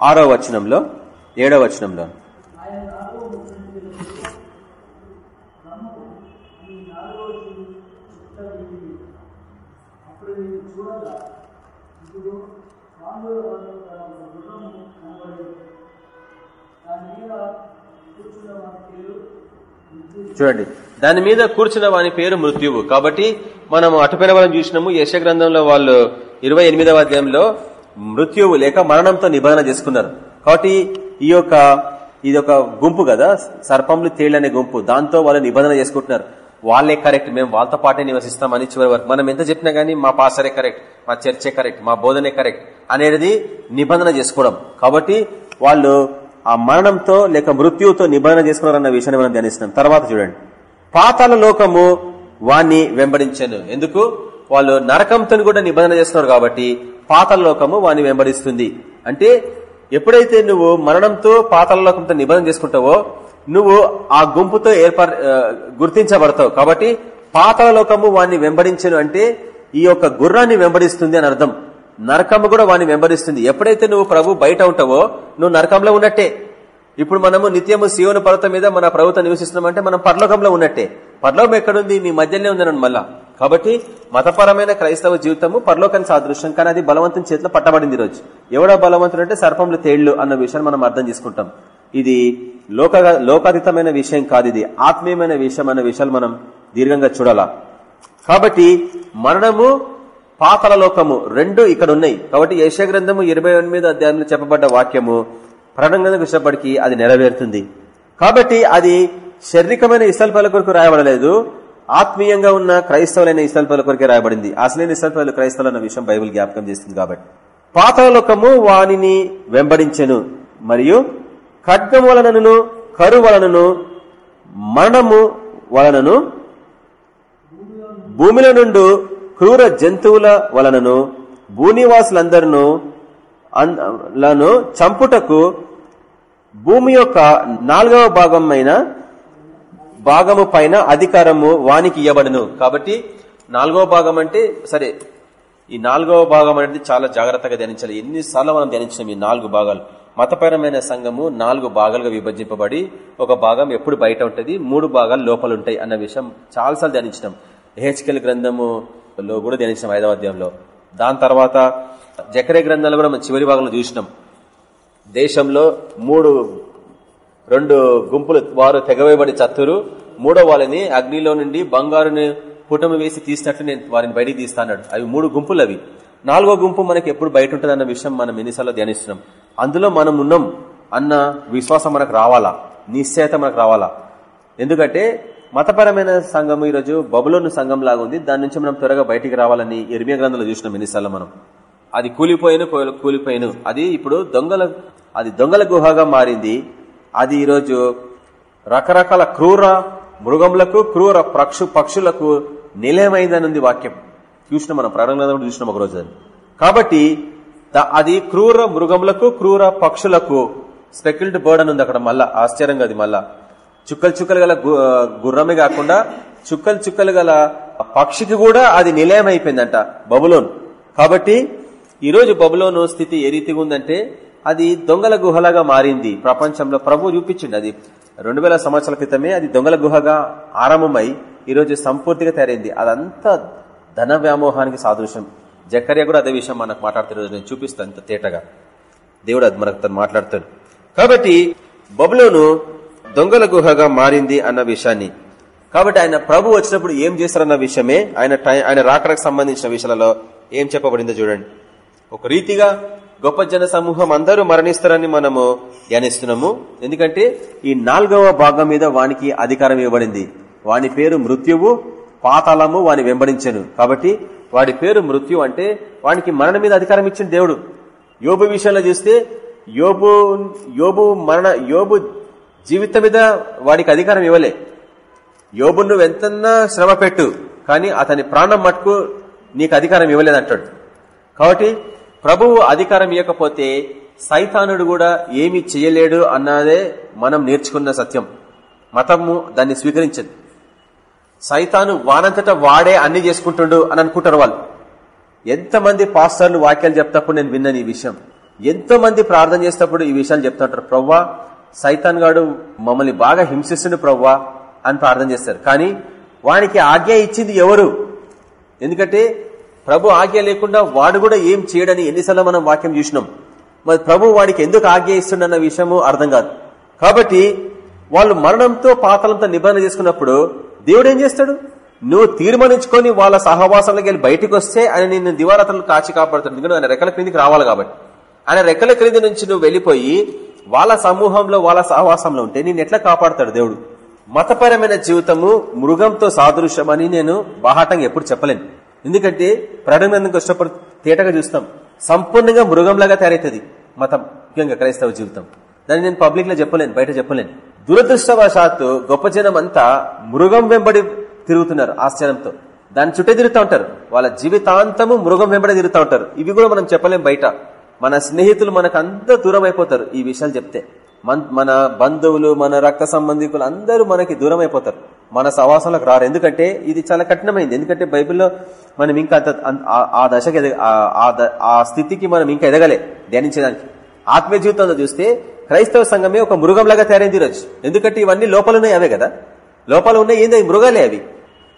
ఆరవ వచనంలో ఏడవ వచనంలో. చూడండి. దాని మీద కూర్చున్న వాని పేరు మృత్యువు. కాబట్టి మనం అటుపైన వాళ్ళని చూసినాము. యశ గ్రంథంలో వాళ్ళు ఇరవై ఎనిమిదవ అధ్యాయంలో మృత్యువు లేక మరణంతో నిబంధన చేసుకున్నారు. కాబట్టి ఈ యొక్క ఇది ఒక గుంపు కదా? సర్పంలు తేళ్ళనే గుంపు. దాంతో వాళ్ళు నిబంధన చేసుకుంటున్నారు. వాళ్ళే కరెక్ట్. మేము వాళ్ళతో పాటే నివసిస్తామని చివరి వరకు. మనం ఎంత చెప్పినా గానీ మా పాసరే కరెక్ట్ మా చర్చే కరెక్ట్ మా బోధనే కరెక్ట్ అనేది నిబంధన చేసుకోవడం. కాబట్టి వాళ్ళు ఆ మరణంతో లేక మృత్యువుతో నిబంధన చేసుకున్నారన్న విషయాన్ని మనం ధ్యానిస్తున్నాం. తర్వాత చూడండి. పాతాల లోకము వాణ్ణి వెంబడించాను. ఎందుకు? వాళ్ళు నరకంతో కూడా నిబంధన చేస్తున్నారు కాబట్టి పాతల లోకము వాణ్ణి వెంబడిస్తుంది. అంటే ఎప్పుడైతే నువ్వు మరణంతో పాతల లోకంతో నిబంధన చేసుకుంటావో నువ్వు ఆ గుంపుతో ఏర్పర గుర్తించబడతావు. కాబట్టి పాతల లోకము వాణ్ణి వెంబడించను అంటే ఈ యొక్క గుర్రాన్ని వెంబడిస్తుంది అని అర్థం. నరకము కూడా వాణ్ణి వెంబడిస్తుంది. ఎప్పుడైతే నువ్వు ప్రభు బయట ఉంటావో నువ్వు నరకంలో ఉన్నట్టే. ఇప్పుడు మనము నిత్యము శివుని పర్వతం మీద మన ప్రభుత్వం నివసిస్తున్నామంటే మనం పరలోకంలో ఉన్నట్టే. పరలోకం ఎక్కడుంది? మీ మధ్యలోనే ఉందనండి మళ్ళా. కాబట్టి మతపరమైన క్రైస్తవ జీవితము పరలోకానికి సాదృశ్యం కానీ అది బలవంతుని చేతిలో పట్టబడింది ఈరోజు ఎవడో బలవంతుడు అంటే సర్పంలు తేళ్ళు అన్న విషయాన్ని మనం అర్థం చేసుకుంటాం. ఇది లోక లోకాతీతమైన విషయం కాదు ఇది. ఆత్మీయమైన విషయం అన్న విషయాలు మనం దీర్ఘంగా చూడాలా. కాబట్టి మరణము పాతల లోకము రెండు ఇక్కడ ఉన్నాయి కాబట్టి యశ గ్రంథము ఇరవై ఎనిమిది అధ్యాయంలో చెప్పబడ్డ వాక్యము ప్రణంగా ఇష్టపడికి అది నెరవేరుతుంది. కాబట్టి అది శారీరకమైన ఇసల్పల కొరకు రాయబడలేదు. ఆత్మీయంగా ఉన్న క్రైస్తవులైన ఇసల్పల కొరకే రాయబడింది. అసలైన ఇసల్పలు క్రైస్తవులు అన్న విషయం బైబుల్ జ్ఞాపకం చేస్తుంది కాబట్టి. పాతాల లోకము వానిని వెంబడించెను మరియు ఖడ్గం వలనను కరు వలనను మరణము వలనను భూమిలో నుండి క్రూర జంతువుల వలనను భూనివాసులందరినూ లను చంపుటకు భూమి యొక్క నాలుగవ భాగమైన భాగము పైన అధికారము వానికి ఇవ్వబడును కాబట్టి నాలుగవ భాగం అంటే సరే ఈ నాలుగవ భాగం అనేది చాలా జాగ్రత్తగా ధ్యానించాలి. ఎన్నిసార్లు మనం ధ్యానించాం ఈ నాలుగు భాగాలు? మతపరమైన సంఘము నాలుగు భాగాలుగా విభజింపబడి ఒక భాగం ఎప్పుడు బయట ఉంటుంది? మూడు భాగాలు లోపల ఉంటాయి అన్న విషయం చాలాసార్లు ధ్యానించినాం. హెచ్కెల్ లో కూడా ధ్యానించాం ఐదవ అధ్యాయంలో. దాని తర్వాత జకరే గ్రంథాలు కూడా మనం చివరి భాగంలో చూసినాం. దేశంలో మూడు రెండు గుంపులు వారు తెగవేయబడి చత్తురు. మూడో వాళ్ళని అగ్నిలో నుండి బంగారుని పుటమి వేసి తీసినట్లు నేను వారిని బయటికి తీస్తాను అవి మూడు గుంపులు అవి. నాలుగో గుంపు మనకి ఎప్పుడు బయట ఉంటుంది అన్న విషయం మనం ఎన్నిసార్లు ధ్యానిస్తున్నాం. అందులో మనం ఉన్నాం అన్న విశ్వాసం మనకు రావాలా? నిశ్చయత మనకు రావాలా? ఎందుకంటే మతపరమైన సంఘం ఈరోజు బబులోని సంఘం లాగా ఉంది. దాని నుంచి మనం త్వరగా బయటికి రావాలని ఎర్మియా గ్రంథంలో చూసినాం ఎన్నిసార్లు మనం. అది కూలిపోయిన కూలిపోయిను. అది ఇప్పుడు దొంగల అది దొంగల గుహగా మారింది. అది ఈరోజు రకరకాల క్రూర మృగములకు క్రూర పక్షు పక్షులకు నిలయమైందనుంది వాక్యం. చూసిన మనం ప్రారంభంలో చూసినాం ఒక రోజు కాబట్టి అది క్రూర మృగములకు క్రూర పక్షులకు స్పెక్యుల్డ్ బర్డ్ అని ఉంది అక్కడ మళ్ళా. ఆశ్చర్యంగా అది మళ్ళా. చుక్కలు చుక్కలు గల గుర్రమే కాకుండా చుక్కలు చుక్కలు గల పక్షికి కూడా అది నిలయం అయిపోయిందంట బబులోన్. కాబట్టి ఈరోజు బబులోను స్థితి ఏ రీతిగా ఉందంటే అది దొంగల గుహలాగా మారింది. ప్రపంచంలో ప్రభు చూపించింది అది. రెండు వేల సంవత్సరాల క్రితమే అది దొంగల గుహగా ఆరంభమై ఈరోజు సంపూర్తిగా తయారైంది. అదంతా ధన వ్యామోహానికి సాదృశ్యం. జక్కర్య కూడా అదే విషయం మనకు మాట్లాడుతున్న నేను చూపిస్తాను ఇంత తేటగా. దేవుడు అది మనకు తను మాట్లాడుతాడు. కాబట్టి బబులోను దొంగల గుహగా మారింది అన్న విషయాన్ని. కాబట్టి ఆయన ప్రభు వచ్చినప్పుడు ఏం చేస్తారన్న విషయమే ఆయన ఆయన రాకడకు సంబంధించిన విషయాలలో ఏం చెప్పబడిందో చూడండి. ఒక రీతిగా గొప్ప జన సమూహం అందరూ మరణిస్తారని మనము ధ్యానిస్తున్నాము. ఎందుకంటే ఈ నాలుగవ భాగం మీద వానికి అధికారం ఇవ్వబడింది. వాని పేరు మృత్యువు పాతాళము వాని వెంబడించను. కాబట్టి వాడి పేరు మృత్యు అంటే వానికి మరణం మీద అధికారం ఇచ్చిన దేవుడు. యోబు విషయంలో చూస్తే యోబు యోబు మరణ యోబు జీవితం మీద వాడికి అధికారం ఇవ్వలే. యోబు నువ్వు ఎంతన్నా శ్రమ పెట్టు కానీ అతని ప్రాణం మట్టుకు నీకు అధికారం ఇవ్వలేదంటాడు కాబట్టి ప్రభువు అధికారం ఇవ్వకపోతే సైతానుడు కూడా ఏమి చేయలేడు అన్నదే మనం నేర్చుకున్న సత్యం. మతము దాన్ని స్వీకరించదు. సైతాను వానంతట వాడే అన్ని చేసుకుంటుండు అని అనుకుంటారు వాళ్ళు. ఎంతమంది పాస్టర్లు వాక్యాలు చెప్తప్పుడు నేను విన్నాను ఈ విషయం. ఎంతో మంది ప్రార్థన చేసేటప్పుడు ఈ విషయాలు చెప్తుంటారు. ప్రవ్వా సైతాన్ గాడు మమ్మల్ని బాగా హింసిస్తుండు ప్రవ్వా అని ప్రార్థన చేస్తారు. కానీ వానికి ఆజ్ఞ ఇచ్చింది ఎవరు? ఎందుకంటే ప్రభు ఆజ్ఞ లేకుండా వాడు కూడా ఏం చేయడని ఎన్నిసార్లు మనం వాక్యం చూసినాం. మరి ప్రభు వాడికి ఎందుకు ఆజ్ఞ ఇస్తుండన్న విషయము అర్థం కాదు. కాబట్టి వాళ్ళు మరణంతో పాతలంతో నిబంధన చేసుకున్నప్పుడు దేవుడు ఏం చేస్తాడు? నువ్వు తీర్మానించుకొని వాళ్ళ సహవాసంలోకి వెళ్ళి బయటకు వస్తే ఆయన నిన్ను దివారాత్రులు కాచి కాపాడుతాడు. ఎందుకంటే ఆయన రెక్కల క్రిందికి రావాలి కాబట్టి. ఆయన రెక్కల క్రింది నుంచి నువ్వు వెళ్ళిపోయి వాళ్ళ సమూహంలో వాళ్ళ సహవాసంలో ఉంటే నేను ఎట్లా కాపాడతాడు దేవుడు? మతపరమైన జీవితము మృగంతో సాదృశ్యం అని నేను బాహాటంగా ఎప్పుడు చెప్పలేను. ఎందుకంటే ప్రకటన కష్టపడి తేటగా చూస్తాం. సంపూర్ణంగా మృగంలాగా తయారవుతుంది మతం ముఖ్యంగా క్రైస్తవ జీవితం. దాన్ని నేను పబ్లిక్లో చెప్పలేను బయట చెప్పలేను. దురదృష్టవశాత్తు గొప్ప జనం అంతా మృగం వెంబడి తిరుగుతున్నారు ఆశ్చర్యంతో. దాని చుట్టే తిరుగుతూ ఉంటారు. వాళ్ళ జీవితాంతము మృగం వెంబడి తిరుగుతూ ఉంటారు. ఇవి కూడా మనం చెప్పలేం బయట. మన స్నేహితులు మనకు అంత దూరం అయిపోతారు ఈ విషయాలు చెప్తే మన బంధువులు మన రక్త సంబంధికులు అందరూ మనకి దూరం అయిపోతారు మన సవాసంలోకి రారు. ఎందుకంటే ఇది చాలా కఠినమైంది. ఎందుకంటే బైబిల్లో మనం ఇంకా ఆ దశకి ఆ స్థితికి మనం ఇంకా ఎదగలే ధ్యానించడానికి. ఆత్మీయ జీవితంలో చూస్తే క్రైస్తవ సంఘమే ఒక మృగంలాగా తయారైంది రోజు ఎందుకంటే ఇవన్నీ లోపలున్నాయి అవే కదా? లోపాలు ఉన్నాయి ఏంది? మృగాలే అవి.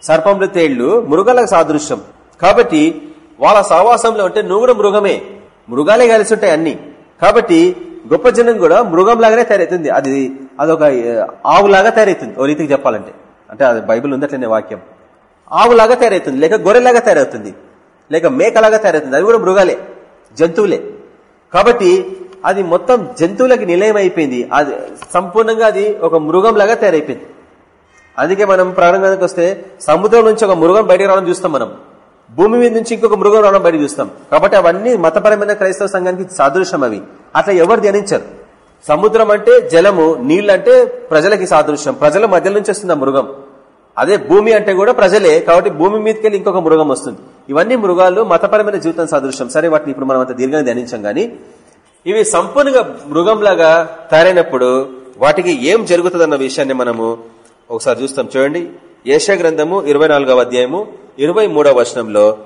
సర్పంలు తేళ్ళు మృగాలకు సాదృశ్యం. కాబట్టి వాళ్ళ సహవాసంలో ఉంటే నువ్వు కూడా మృగమే. మృగాలే కలిసి ఉంటాయి అన్ని. కాబట్టి గొప్ప జనం కూడా మృగంలాగానే తయారవుతుంది. అది అదొక ఆవులాగా తయారవుతుంది. ఓ రీతికి చెప్పాలంటే. అంటే అది బైబిల్ ఉందట్లనే వాక్యం. ఆవులాగా తయారవుతుంది. లేక గొర్రెలాగా తయారవుతుంది. లేక మేకలాగా తయారవుతుంది. అది కూడా మృగాలే. జంతువులే. కాబట్టి అది మొత్తం జంతువులకి నిలయం అయిపోయింది. అది సంపూర్ణంగా అది ఒక మృగంలాగా తయారైపోయింది. అందుకే మనం ప్రారంభానికి వస్తే సముద్రం నుంచి ఒక మృగం బయటకు రావడం చూస్తాం మనం. భూమి మీద నుంచి ఇంకొక మృగం రావడం బయట చూస్తాం కాబట్టి అవన్నీ మతపరమైన క్రైస్తవ సంఘానికి సాదృశ్యం అవి. అట్లా ఎవరు ధ్యానించరు? సముద్రం అంటే జలము నీళ్ళంటే ప్రజలకి సాదృశ్యం. ప్రజల మధ్య నుంచి వస్తుంది మృగం. అదే భూమి అంటే కూడా ప్రజలే. కాబట్టి భూమి మీదకి ఇంకొక మృగం వస్తుంది. ఇవన్నీ మృగాలు మతపరమైన జీవితం సాదృశ్యం. సరే వాటిని ఇప్పుడు మనం అంత దీర్ఘంగా ధ్యానించాం గానీ ఇవి సంపూర్ణంగా మృగంలాగా తయారైనప్పుడు వాటికి ఏం జరుగుతుందన్న విషయాన్ని మనము ఒకసారి చూస్తాం. చూడండి. ఏష గ్రంథము ఇరవై అధ్యాయము. ఇరవై వచనంలో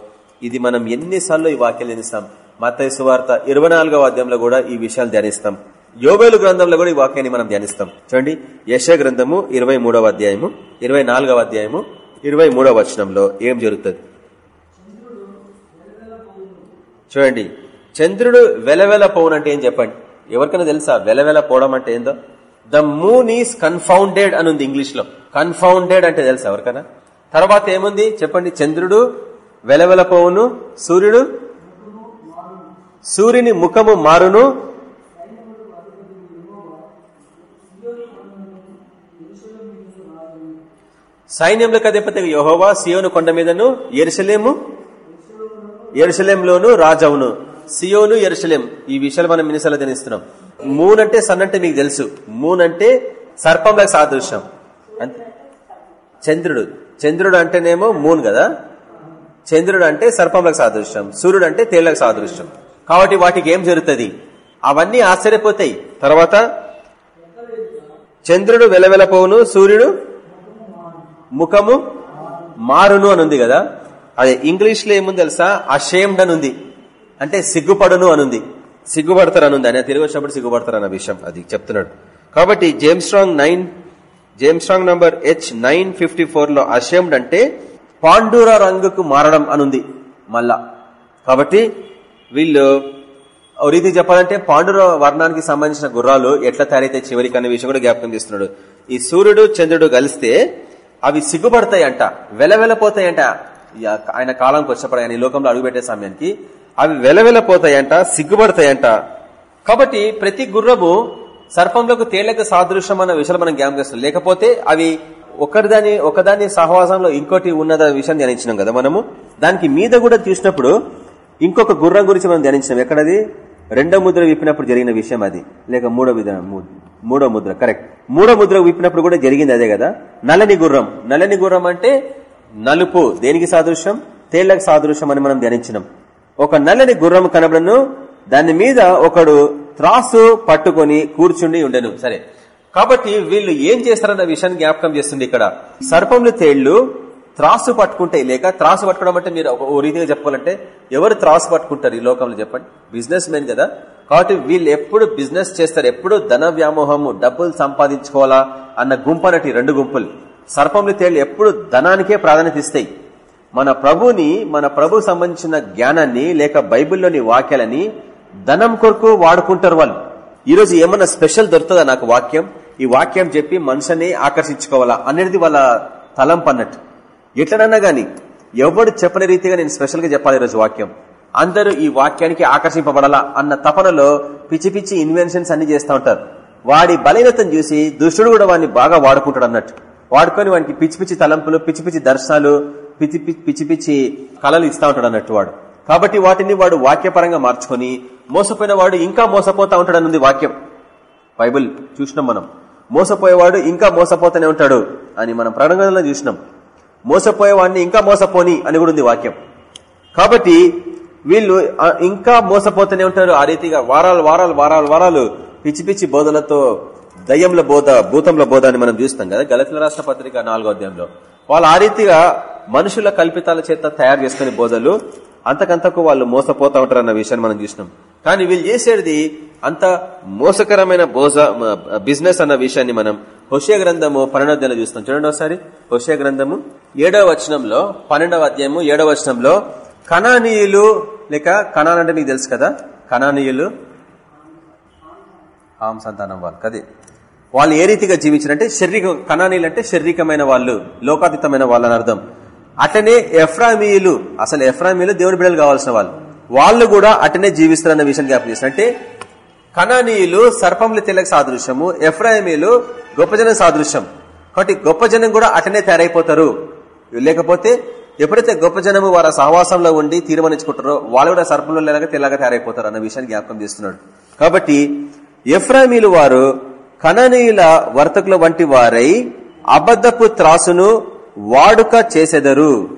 ఇది మనం ఎన్నిసార్లు ఈ వాక్యాలు ఎన్నిస్తాం? మతైసు సువార్త ఇరవై అధ్యాయంలో కూడా ఈ విషయాలు ధ్యానిస్తాం. యోవేలు గ్రంథంలో కూడా ఈ వాక్యాన్ని మనం ధ్యానిస్తాం. చూడండి యశ గ్రంథము ఇరవై అధ్యాయము ఇరవై అధ్యాయము ఇరవై వచనంలో ఏం జరుగుతుంది? చూడండి చంద్రుడు వెలవెల పోవన్ అంటే ఏం చెప్పండి? ఎవరికైనా తెలుసా వెలవెల పోవడం అంటే ఏందో? ద మూన్ ఈస్ కన్ఫౌండెడ్ అని ఉంది ఇంగ్లీష్లో కన్ఫౌండెడ్ అంటే తెలుసా ఎవరికైనా? తర్వాత ఏముంది? చెప్పండి. చంద్రుడు వెలవెల పోవును సూర్యుడు? సూర్యుని ముఖము మారును. సైన్యంలో అధిపతి యహోవా సియోను కొండ మీదను ఎరుసలేము ఎరుసలేంలోను రాజవును. సియోను ఎరుసలేం ఈ విషయాలు మనం మినిసాలో తినిస్తున్నాం మూన్ అంటే సన్ అంటే మీకు తెలుసు. మూన్ అంటే సర్పంలకు సాదృశ్యం. చంద్రుడు. చంద్రుడు అంటేనేమో మూన్ కదా. చంద్రుడు అంటే సర్పంలకు సాదృశ్యం. సూర్యుడు అంటే తేళ్ళకు సాదృశ్యం. కాబట్టి వాటికి ఏం జరుగుతుంది? అవన్నీ ఆశ్చర్యపోతాయి. తర్వాత చంద్రుడు వెలవెలపోవును సూర్యుడు ముఖము మారును అని ఉంది కదా. అదే ఇంగ్లీష్లో ఏముంది తెలుసా? అషేమ్డ్ అని ఉంది. అంటే సిగ్గుపడును అనుంది. సిగ్గుపడతారు అనుంది ఆయన తిరిగి వచ్చినప్పుడు సిగ్గుపడతారు అన్న విషయం అది చెప్తున్నాడు. కాబట్టి James Strong nine James Strong number H nine fifty ఫోర్లో అషేమ్డ్ అంటే పాండూర రంగుకు మారడం అనుంది మళ్ళా. కాబట్టి వీళ్ళు రీతి చెప్పాలంటే పాండుర వర్ణానికి సంబంధించిన గుర్రాలు ఎట్లా తయారైతే చివరికి అనే విషయం కూడా జ్ఞాపకం చేస్తున్నాడు. ఈ సూర్యుడు చంద్రుడు కలిస్తే అవి సిగ్గుపడతాయి అంట వెలవెలపోతాయంట ఆయన కాలంకి వచ్చినప్పుడు ఆయన ఈ లోకంలో అడుగుపెట్టే సమయానికి అవి వెలవెలపోతాయంట సిగ్గుపడతాయంట. కాబట్టి ప్రతి గుర్రము సర్పంలోకి తేళ్ళకు సాదృశ్యం అన్న విషయాలు మనం జ్ఞాపం చేస్తాం. లేకపోతే అవి ఒకరిదాని ఒకదాని సహవాసంలో ఇంకోటి ఉన్నదా విషయం ధ్యానించినాం కదా మనము. దానికి మీద కూడా చూసినప్పుడు ఇంకొక గుర్రం గురించి మనం ధ్యానించినాం. ఎక్కడది? రెండో ముద్ర విప్పినప్పుడు జరిగిన విషయం అది. లేక మూడో మూడో ముద్ర కరెక్ట్ మూడో ముద్ర విప్పినప్పుడు కూడా జరిగింది అదే కదా? నల్లని గుర్రం. నల్లని గుర్రం అంటే నలుపు. దేనికి సాదృశ్యం? తేళ్ళకు సాదృశ్యం అని మనం ధ్యానించినాం. ఒక నల్లని గుర్రం కనబడను దాని మీద ఒకడు త్రాసు పట్టుకొని కూర్చుండి ఉండెను. సరే. కాబట్టి వీళ్ళు ఏం చేస్తారన్న విషయాన్ని జ్ఞాపకం చేస్తుంది ఇక్కడ. సర్పంలు తేళ్ళు త్రాసు పట్టుకుంటాయి లేక త్రాసు పట్టుకోవడం అంటే మీరు ఓ రీతిగా చెప్పాలంటే ఎవరు త్రాసు పట్టుకుంటారు ఈ లోకంలో చెప్పండి? బిజినెస్ మెన్ కదా. కాబట్టి వీళ్ళు ఎప్పుడు బిజినెస్ చేస్తారు ఎప్పుడు ధన వ్యామోహము డబ్బులు సంపాదించుకోవాలా అన్న గుంపు రెండు గుంపులు. సర్పంలు తేళ్ళు ఎప్పుడు ధనానికే ప్రాధాన్యత ఇస్తాయి. మన ప్రభుని మన ప్రభు సంబంధించిన జ్ఞానాన్ని లేక బైబిల్లోని వాక్యాలని ధనం కొరకు వాడుకుంటారు వాళ్ళు. ఈరోజు ఏమన్నా స్పెషల్ దొరుకుతుందా నాకు వాక్యం? ఈ వాక్యం చెప్పి మనుషుని ఆకర్షించుకోవాలా? అనేది వాళ్ళ తలంపు అన్నట్టు. ఎట్లనన్నా గాని ఎవడు చెప్పని రీతిగా నేను స్పెషల్గా చెప్పాలి ఈరోజు వాక్యం. అందరూ ఈ వాక్యానికి ఆకర్షింపబడాలా అన్న తపనలో పిచ్చి పిచ్చి ఇన్వెన్షన్స్ అన్ని చేస్తూ ఉంటారు. వాడి బలహీనతను చూసి దుష్టుడు కూడా వాడిని బాగా వాడుకుంటాడు అన్నట్టు. వాడుకొని వాడికి పిచ్చి పిచ్చి తలంపులు పిచ్చి పిచ్చి దర్శనాలు పిచ్చి పిచ్చి పిచ్చి కళలు ఇస్తా ఉంటాడు అన్నట్టు వాడు. కాబట్టి వాటిని వాడు వాక్యపరంగా మార్చుకొని మోసపోయిన వాడు ఇంకా మోసపోతా ఉంటాడన్నది వాక్యం. బైబిల్ చూసినాం మనం. మోసపోయేవాడు ఇంకా మోసపోతూనే ఉంటాడు అని మనం ప్రణంగంలో చూసినాం. మోసపోయేవాడిని ఇంకా మోసపోని అని కూడా ఉంది వాక్యం. కాబట్టి వీళ్ళు ఇంకా మోసపోతూనే ఉంటారు. ఆ రీతిగా వారాలు వారాలు వారాలు వారాలు పిచ్చి పిచ్చి బోధలతో దయ్యంల బోధ భూతంల బోధ అని మనం చూస్తాం కదా. గలతుల రాష్ట్ర పత్రిక నాలుగో అధ్యాయంలో. వాళ్ళు ఆ రీతిగా మనుషుల కల్పితాల చేత తయారు చేసుకునే బోధలు అంతకంతకు వాళ్ళు మోసపోతా ఉంటారు అన్న విషయాన్ని మనం చూసినాం. కానీ వీళ్ళు చేసేది అంత మోసకరమైన బోజ బిజినెస్ అన్న విషయాన్ని మనం హుషయ గ్రంథము పన్నెండవ చూస్తాం. చూడండి ఒకసారి. హుషయ గ్రంథము ఏడవ వచనంలో పన్నెండవ అధ్యాయము ఏడవ వచనంలో కణానీయులు లేక కణాన్ అంటే మీకు తెలుసు కదా? కణానీయులు ఆమ్ సంతానం వాళ్ళు కదే. వాళ్ళు ఏ రీతిగా జీవించారంటే శారీరక కణానీయులు అంటే శారీరకమైన వాళ్ళు లోకాతీతమైన వాళ్ళు అర్థం. అట్లనే ఎఫ్రామీయులు అసలు ఎఫ్రామీయులు దేవుని బిడ్డలు కావాల్సిన వాళ్ళు. వాళ్ళు కూడా అటనే జీవిస్తారన్న విషయం జ్ఞాపకం చేస్తారు అంటే కణానీయులు సర్పంలు తెల్లకి సాదృశ్యము ఎఫ్రామీయులు గొప్ప జనం సాదృశ్యం. కాబట్టి గొప్ప జనం కూడా అటనే తయారైపోతారు. లేకపోతే ఎప్పుడైతే గొప్ప జనము వారి సహవాసంలో ఉండి తీర్మానించుకుంటారో వాళ్ళు కూడా సర్పంలో లేక తెల్లగా తయారైపోతారు అన్న విషయాన్ని జ్ఞాపకం చేస్తున్నాడు. కాబట్టి ఎఫ్రామీలు వారు కణనీయుల వర్తకుల వంటి వారై అబద్ధపు త్రాసును వాడుక చేసెదరు.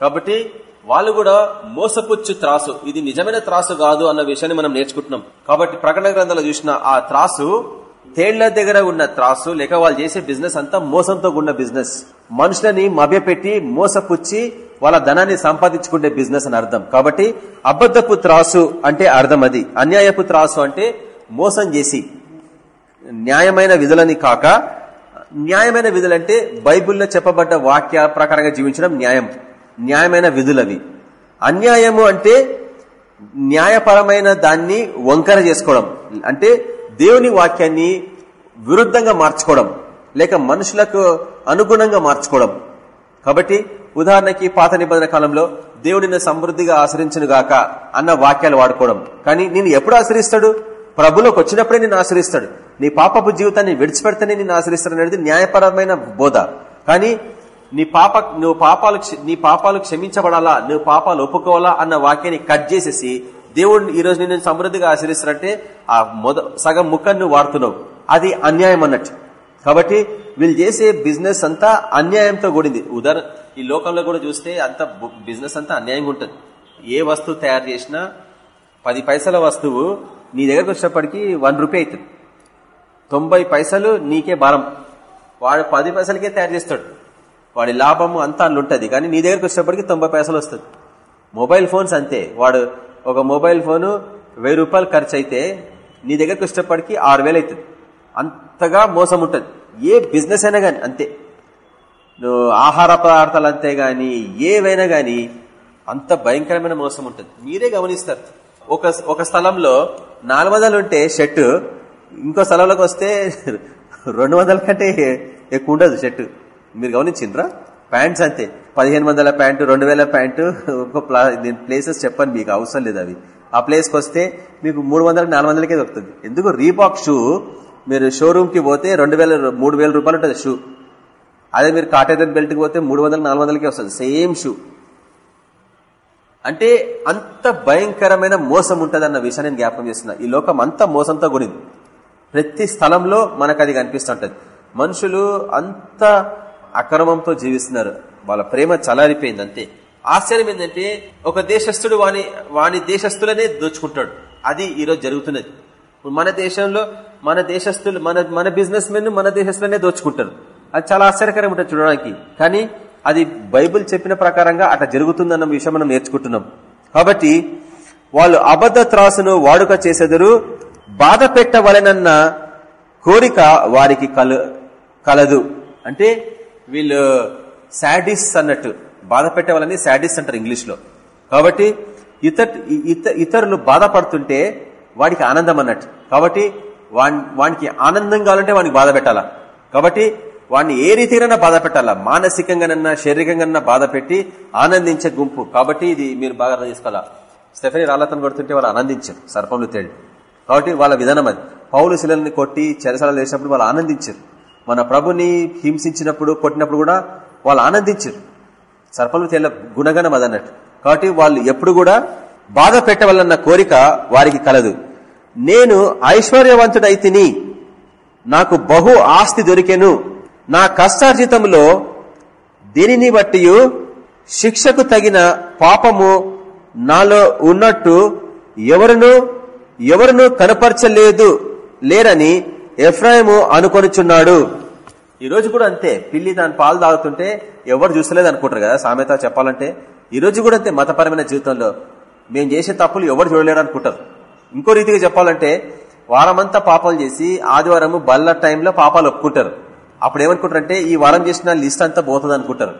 కాబట్టి వాళ్ళు కూడా మోసపుచ్చు త్రాసు. ఇది నిజమైన త్రాసు కాదు అన్న విషయాన్ని మనం నేర్చుకుంటున్నాం. కాబట్టి ప్రకటన గ్రంథాలు చూసిన ఆ త్రాసు తేళ్ళ దగ్గర ఉన్న త్రాసు లేక వాళ్ళు చేసే బిజినెస్ అంతా మోసంతో ఉన్న బిజినెస్ మనుషులని మభ్యపెట్టి మోసపుచ్చి వాళ్ళ ధనాన్ని సంపాదించుకునే బిజినెస్ అని అర్థం. కాబట్టి అబద్ధపు త్రాసు అంటే అర్థం అది. అన్యాయపు త్రాసు అంటే మోసం చేసి. న్యాయమైన విధులని కాక న్యాయమైన విధులంటే బైబిల్లో చెప్పబడ్డ వాక్య ప్రకారంగా జీవించడం న్యాయం. న్యాయమైన విధులవి. అన్యాయము అంటే న్యాయపరమైన దాన్ని వంకర చేసుకోవడం. అంటే దేవుని వాక్యాన్ని విరుద్ధంగా మార్చుకోవడం. లేక మనుషులకు అనుగుణంగా మార్చుకోవడం. కాబట్టి ఉదాహరణకి పాత నిబంధన కాలంలో దేవుడిని సమృద్ధిగా ఆశ్రయించను గాక అన్న వాక్యాలు వాడుకోవడం. కానీ నేను ఎప్పుడు ఆశ్రయిస్తాడు? ప్రభులోకి వచ్చినప్పుడే నేను ఆశ్రయిస్తాడు. నీ పాపపు జీవితాన్ని విడిచిపెడితేనే నేను ఆశ్రయిస్తాడు అనేది న్యాయపరమైన బోధ. కానీ నీ పాప నువ్వు పాపాలు నీ పాపాలు క్షమించబడాలా నువ్వు పాపాలు ఒప్పుకోవాలా అన్న వాక్యాన్ని కట్ చేసేసి దేవుడు ఈ రోజు నేను సమృద్ధిగా ఆశ్రయిస్తాడంటే ఆ మొద సగం ముఖాన్ని వాడుతున్నావు. అది అన్యాయం అన్నట్టు. కాబట్టి వీళ్ళు చేసే బిజినెస్ అంతా అన్యాయంతో కూడింది. ఉదాహరణ ఈ లోకంలో కూడా చూస్తే అంత బిజినెస్ అంతా అన్యాయంగా ఉంటుంది. ఏ వస్తువు తయారు చేసినా పది పైసల వస్తువు నీ దగ్గరకు వచ్చేప్పటికి వన్ రూపీ అవుతుంది. తొంభై పైసలు నీకే భారం. వాడు పది పైసలకే తయారు చేస్తాడు. వాడి లాభం అంతా ఉంటుంది. కానీ నీ దగ్గరకు వచ్చేప్పటికి తొంభై పైసలు వస్తుంది. మొబైల్ ఫోన్స్ అంతే. వాడు ఒక మొబైల్ ఫోను వెయ్యి రూపాయలు ఖర్చు అయితే నీ దగ్గరకు వచ్చేటప్పటికి ఆరు వేలు అవుతుంది. అంతగా మోసం ఉంటుంది. ఏ బిజినెస్ అయినా కానీ అంతే. నువ్వు ఆహార పదార్థాలు అంతే కానీ ఏవైనా కానీ అంత భయంకరమైన మోసం ఉంటుంది. మీరే గమనిస్తారు. ఒక ఒక స్థలంలో నాలుగు వందలు ఉంటే షర్టు ఇంకో స్థలంలోకి వస్తే రెండు వందల కంటే ఎక్కువ ఉండదు షర్టు. మీరు గమనించిండ్రా? ప్యాంట్స్ అంతే. పదిహేను వందల ప్యాంటు రెండు వేల ప్యాంటు ఒక ప్లేసెస్ చెప్పండి మీకు అవసరం లేదు అవి. ఆ ప్లేస్కి వస్తే మీకు మూడు వందలకి నాలుగు వందలకే దొరుకుతుంది. ఎందుకు? రీబాక్ షూ మీరు షోరూమ్కి పోతే రెండు వేల మూడు వేల రూపాయలు ఉంటుంది షూ అదే మీరు కాటేదన్ బెల్ట్కి పోతే మూడు వందల నాలుగు వందలకే వస్తుంది. సేమ్ షూ అంటే అంత భయంకరమైన మోసం ఉంటుంది అన్న విషయాన్ని నేను జ్ఞాపకం చేస్తున్నా. ఈ లోకం అంత మోసంతో కూడింది. ప్రతి స్థలంలో మనకు అది కనిపిస్తుంటది. మనుషులు అంత అక్రమంతో జీవిస్తున్నారు. వాళ్ళ ప్రేమ చలారిపోయింది అంతే. ఆశ్చర్యం ఏంటంటే ఒక దేశస్థుడు వాని వాని దేశస్థులనే దోచుకుంటాడు. అది ఈరోజు జరుగుతున్నది. మన దేశంలో మన దేశస్తులు మన మన బిజినెస్ మెన్ మన దేశస్తులనే దోచుకుంటారు. అది చాలా ఆశ్చర్యకరం ఉంటుంది చూడడానికి. కానీ అది బైబిల్ చెప్పిన ప్రకారంగా అట్లా జరుగుతుందన్న విషయం మనం నేర్చుకుంటున్నాం. కాబట్టి వాళ్ళు అబద్ధ త్రాసును వాడుక చేసేదరు బాధ పెట్టవలనన్న కోరిక వారికి కలదు. అంటే వీళ్ళు శాడిస్ అన్నట్టు బాధ పెట్టవాలని శాడిస్ అంటారు ఇంగ్లీష్లో కాబట్టి ఇతర్ ఇతరులు బాధపడుతుంటే వాడికి ఆనందం అన్నట్టు. కాబట్టి వానికి ఆనందం కావాలంటే వానికి బాధ పెట్టాలా? కాబట్టి వాడిని ఏ రీతిగానైనా బాధ పెట్టాలా? మానసికంగానన్నా శారీరకంగా బాధ పెట్టి ఆనందించే గుంపు. కాబట్టి ఇది మీరు బాగా అర్థం చేసుకోవాలా? స్టెఫనీ రాళ్ళతను కొడుతుంటే వాళ్ళు ఆనందించారు సర్పంలు తేలి కాబట్టి వాళ్ళ విధానం అది. పౌలు శిలని కొట్టి చెరసాలు వేసినప్పుడు వాళ్ళు ఆనందించారు. మన ప్రభుని హింసించినప్పుడు కొట్టినప్పుడు కూడా వాళ్ళు ఆనందించారు. సర్పంలు తేళ్ళ గుణగణం అదన్నట్టు. కాబట్టి వాళ్ళు ఎప్పుడు కూడా బాధ పెట్టవాలన్న కోరిక వారికి కలదు. నేను ఐశ్వర్యవంతుడైతిని. నాకు బహు ఆస్తి దొరికెను. నా కష్టార్జితంలో దీనిని బట్టి శిక్షకు తగిన పాపము నాలో ఉన్నట్టు ఎవరును ఎవరును కనపరచలేదు లేరని ఎఫ్రాయిము అనుకొనిచున్నాడు. ఈ రోజు కూడా అంతే. పిల్లి దాని పాలు తాగుతుంటే ఎవరు చూస్తలేదు అనుకుంటారు కదా సామెత చెప్పాలంటే. ఈ రోజు కూడా అంతే మతపరమైన జీవితంలో. మేము చేసే తప్పులు ఎవరు చూడలేరు అనుకుంటారు. ఇంకో రీతిగా చెప్పాలంటే వారమంతా పాపాలు చేసి ఆదివారం బల్ల టైంలో పాపాలు ఒప్పుకుంటారు. అప్పుడు ఏమనుకుంటారంటే ఈ వారం చేసిన లిస్ట్ అంతా పోతుంది అనుకుంటారు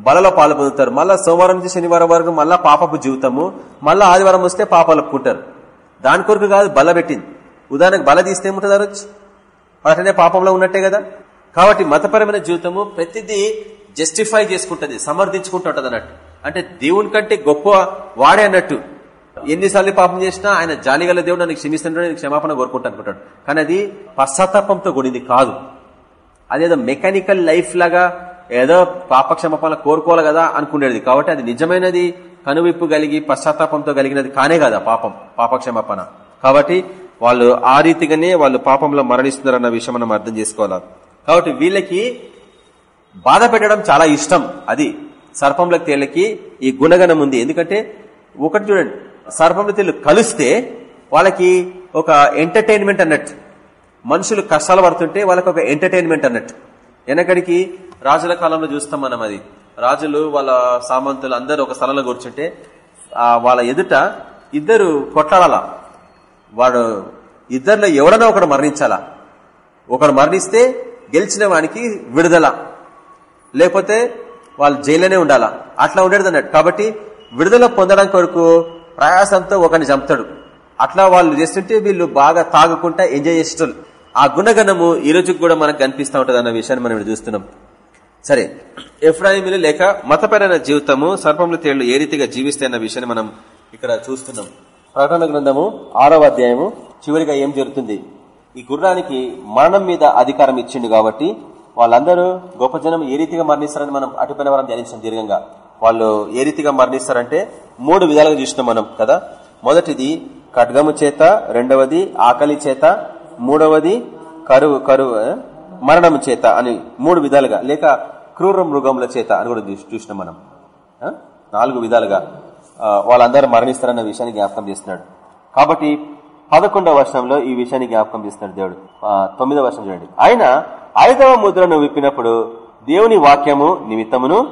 బలలో పాలు పొందుతారు. మళ్ళీ సోమవారం నుంచి శనివారం వరకు మళ్ళీ పాపపు జీవితము మళ్ళీ ఆదివారం వస్తే పాపాలు ఒప్పుకుంటారు. దాని కొరకు కాదు బల పెట్టింది. ఉదాహరణకు బల తీస్తే ఏముంటుంది ఆ అట్లనే పాపంలో ఉన్నట్టే కదా? కాబట్టి మతపరమైన జీవితము ప్రతిదీ జస్టిఫై చేసుకుంటుంది సమర్థించుకుంటుంటది అన్నట్టు. అంటే దేవుని కంటే గొప్ప వాడే అన్నట్టు. ఎన్నిసార్లు పాపం చేసినా ఆయన జాలిగల దేవుడు నన్ను క్షమిస్తుంటాడు నేను క్షమాపణ కోరుకుంటా అనుకుంటాడు. కానీ అది పశ్చాత్తాపంతో కూడింది కాదు. అదేదో మెకానికల్ లైఫ్ లాగా ఏదో పాపక్షమపాల కోరుకోవాలి కదా అనుకునేది. కాబట్టి అది నిజమైనది కనువిప్పు కలిగి పశ్చాత్తాపంతో కలిగినది కానే కదా పాపం పాపక్షమాపణ. కాబట్టి వాళ్ళు ఆ రీతిగానే వాళ్ళు పాపంలో మరణిస్తున్నారన్న విషయం మనం అర్థం చేసుకోవాలి? కాబట్టి వీళ్ళకి బాధ పెట్టడం చాలా ఇష్టం. అది సర్పంలకు తేళ్ళకి ఈ గుణగణం ఉంది. ఎందుకంటే ఒకటి చూడండి సర్పంల తేళ్ళు కలిస్తే వాళ్ళకి ఒక ఎంటర్టైన్మెంట్ అన్నట్టు. మనుషులు కష్టాలు పడుతుంటే వాళ్ళకి ఒక ఎంటర్టైన్మెంట్ అన్నట్టు. వెనకడికి రాజుల కాలంలో చూస్తాం మనం అది. రాజులు వాళ్ళ సామంతులు అందరూ ఒక స్థలంలో కూర్చుంటే వాళ్ళ ఎదుట ఇద్దరు కొట్లాడాలా. వాడు ఇద్దరిలో ఎవడన్నా ఒకడు మరణించాలా. ఒకడు మరణిస్తే గెలిచిన వానికి విడుదల. లేకపోతే వాళ్ళు జైల్లోనే ఉండాలా. అట్లా ఉండేది అన్నట్టు. కాబట్టి విడుదల పొందడానికి కొరకు ప్రయాసంతో ఒకరిని చంపుతాడు. అట్లా వాళ్ళు చేస్తుంటే వీళ్ళు బాగా తాగుకుంటా ఎంజాయ్ చేసేటోళ్ళు. ఆ గుణగణము ఈ రోజుకి కూడా మనకు కనిపిస్తూ ఉంటది అన్న విషయాన్ని మనం చూస్తున్నాం. సరే ఎఫ్రాయిమిలు లేక మతపరమైన జీవితము సర్పములు తేళ్ళు ఏ రీతిగా జీవిస్తాయి అన్న విషయాన్ని మనం ఇక్కడ చూస్తున్నాం. ప్రకటన గ్రంథము ఆరవ అధ్యాయము చివరిగా ఏం జరుగుతుంది? ఈ గుర్రానికి మరణం మీద అధికారం ఇచ్చిండు కాబట్టి వాళ్ళందరూ గొప్ప జనం ఏ రీతిగా మరణిస్తారని మనం అటుపైన వారం ధ్యానించాం దీర్ఘంగా. వాళ్ళు ఏ రీతిగా మరణిస్తారంటే మూడు విధాలుగా చూసినాం మనం కదా? మొదటిది ఖడ్గము చేత రెండవది ఆకలి చేత మూడవది కరువు కరువు మరణము చేత అని మూడు విధాలుగా లేక క్రూర మృగముల చేత అని కూడా చూసినాం మనం. నాలుగు విధాలుగా వాళ్ళందరూ మరణిస్తారన్న విషయాన్ని జ్ఞాపకం చేస్తున్నాడు. కాబట్టి పదకొండవ వర్షంలో ఈ విషయాన్ని జ్ఞాపకం చేస్తున్నాడు దేవుడు. తొమ్మిదవ వర్షం చూడండి. ఆయన ఐదవ ముద్రను విప్పినప్పుడు దేవుని వాక్యము నిమిత్తమును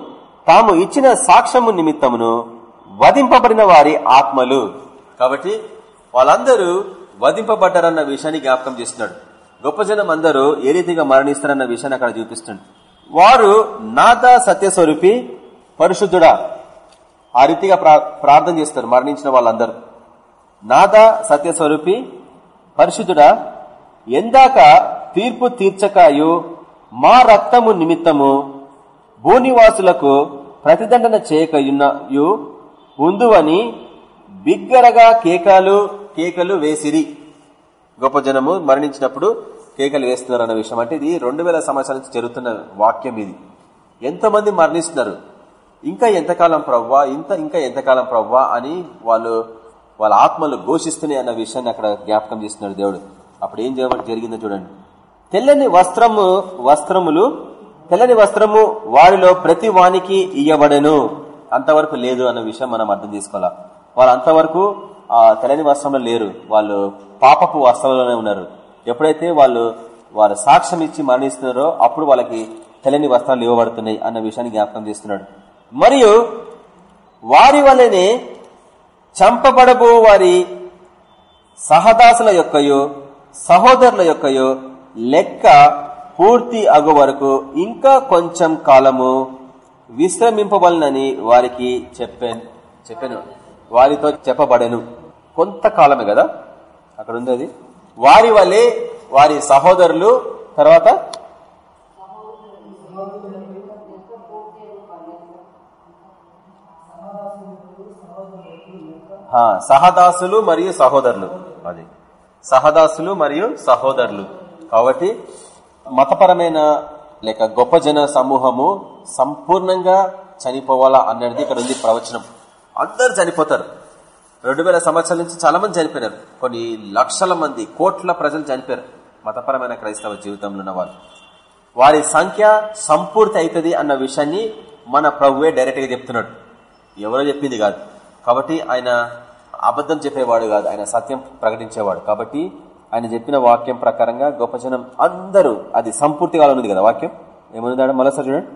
తాము ఇచ్చిన సాక్ష్యము నిమిత్తమును వధింపబడిన వారి ఆత్మలు. కాబట్టి వాళ్ళందరూ వధింపబడ్డారన్న విషయాన్ని జ్ఞాపకం చేస్తున్నాడు. గొప్ప జనం అందరూ ఏ రీతిగా మరణిస్తారన్న విషయాన్ని అక్కడ చూపిస్తుంది వారు నాథ సత్యస్వరూపి పరిశుద్ధుడా ఆ రీతిగా ప్రార్థన చేస్తారు మరణించిన వాళ్ళందరూ. నాథ సత్యస్వరూపి పరిశుద్ధుడా ఎందాక తీర్పు తీర్చకాయు మా రక్తము నిమిత్తము భూనివాసులకు ప్రతిదండన చేయకయున్నయు ఉందువని బిగ్గరగా కేకాలు కేకలు వేసిరి. గొప్ప జనము మరణించినప్పుడు కేకలు వేస్తున్నారు అన్న విషయం. అంటే ఇది రెండు వేల సంవత్సరాల నుంచి జరుగుతున్న వాక్యం ఇది. ఎంతమంది మరణిస్తున్నారు. ఇంకా ఎంతకాలం ప్రవ్వా ఇంత ఇంకా ఎంతకాలం ప్రవ్వా అని వాళ్ళు వాళ్ళ ఆత్మలు ఘోషిస్తున్నాయి అన్న విషయాన్ని అక్కడ జ్ఞాపకం చేస్తున్నాడు దేవుడు. అప్పుడు ఏం జరిగిందో చూడండి. తెల్లని వస్త్రము వస్త్రములు తెల్లని వస్త్రము వారిలో ప్రతి వానికి ఇయ్యబడెను. అంతవరకు లేదు అన్న విషయం మనం అర్థం చేసుకోవాలా? వాళ్ళు అంతవరకు ఆ తెల్లని వస్త్రంలో లేరు. వాళ్ళు పాపపు వస్త్రంలోనే ఉన్నారు. ఎప్పుడైతే వాళ్ళు వారు సాక్ష్యం ఇచ్చి మరణిస్తున్నారో అప్పుడు వాళ్ళకి తెల్లని వస్త్రాలు ఇవ్వబడుతున్నాయి అన్న విషయాన్ని జ్ఞాపకం చేస్తున్నాడు. మరియు వారి చంపబడబో వారి సహదాసుల యొక్కయో సహోదరుల యొక్కయో లెక్క పూర్తి అగు వరకు ఇంకా కొంచెం కాలము విశ్రమింపబలనని వారికి చెప్పాను చెప్పాను. వారితో చెప్పబడెను. కొంతకాలమే కదా? అక్కడ ఉంది అది. వారి వలె వారి సహోదరులు తర్వాత? సహదాసులు మరియు సహోదరులు. అది. సహదాసులు మరియు సహోదరులు. కాబట్టి మతపరమైన లేక గొప్ప జన సమూహము సంపూర్ణంగా చనిపోవాలా అన్నది ఇక్కడ ఉంది ప్రవచనం. అందరు చనిపోతారు. రెండు వేల సంవత్సరాల నుంచి చాలా మంది చనిపోయినారు. కొన్ని లక్షల మంది కోట్ల ప్రజలు చనిపోయారు. మతపరమైన క్రైస్తవ జీవితంలో ఉన్న వాళ్ళు. వారి సంఖ్య సంపూర్తి అవుతుంది అన్న విషయాన్ని మన ప్రభువే డైరెక్ట్గా చెప్తున్నాడు. ఎవరో చెప్పింది కాదు. కాబట్టి ఆయన అబద్ధం చెప్పేవాడు కాదు. ఆయన సత్యం ప్రకటించేవాడు. కాబట్టి ఆయన చెప్పిన వాక్యం ప్రకారంగా గొప్ప జనం అందరూ అది సంపూర్తిగా ఉంది కదా వాక్యం? ఏమనుందాడు మరోసారి చూడండి.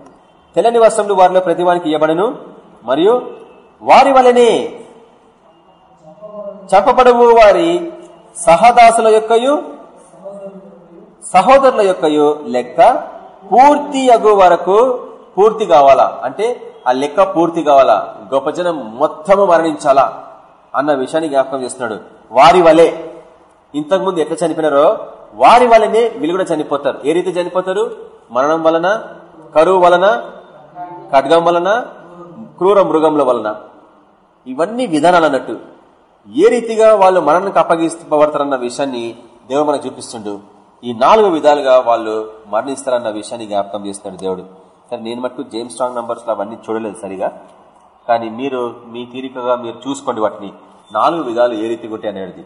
తెల్లని వస్త్రములు వారిలో ప్రతి వానికి ఇవ్వబడను మరియు వారి వలనే చెప్పబడవు వారి సహదాసుల యొక్కయు సహోదరుల యొక్కయు లెక్క పూర్తి అగు వరకు పూర్తి కావాలా? అంటే ఆ లెక్క పూర్తి కావాలా? గొప్ప జనం మొత్తము మరణించాలా? అన్న విషయాన్ని జ్ఞాపకం చేస్తున్నాడు. వారి వలె. ఇంతకుముందు ఎట్లా చనిపోయినారో? వారి వలనే వీళ్ళు కూడా చనిపోతారు. ఏ రీతి చనిపోతారు? మరణం వలన కరువు వలన ఖడ్గం వలన క్రూర మృగముల వలన. ఇవన్నీ విధానాలు అన్నట్టు. ఏ రీతిగా వాళ్ళు మరణానికి అప్పగిస్తబడతారన్న విషయాన్ని దేవుడు మనకు చూపిస్తుండు. ఈ నాలుగు విధాలుగా వాళ్ళు మరణిస్తారన్న విషయాన్ని జ్ఞాపకం చేస్తున్నాడు దేవుడు. సరే నేను మటుకు జేమ్స్ స్ట్రాంగ్ నంబర్స్లో అవన్నీ చూడలేదు సరిగా. కానీ మీరు మీ తీరికగా మీరు చూసుకోండి వాటిని. నాలుగు విధాలు ఏ రీతి కొట్టి అనేది.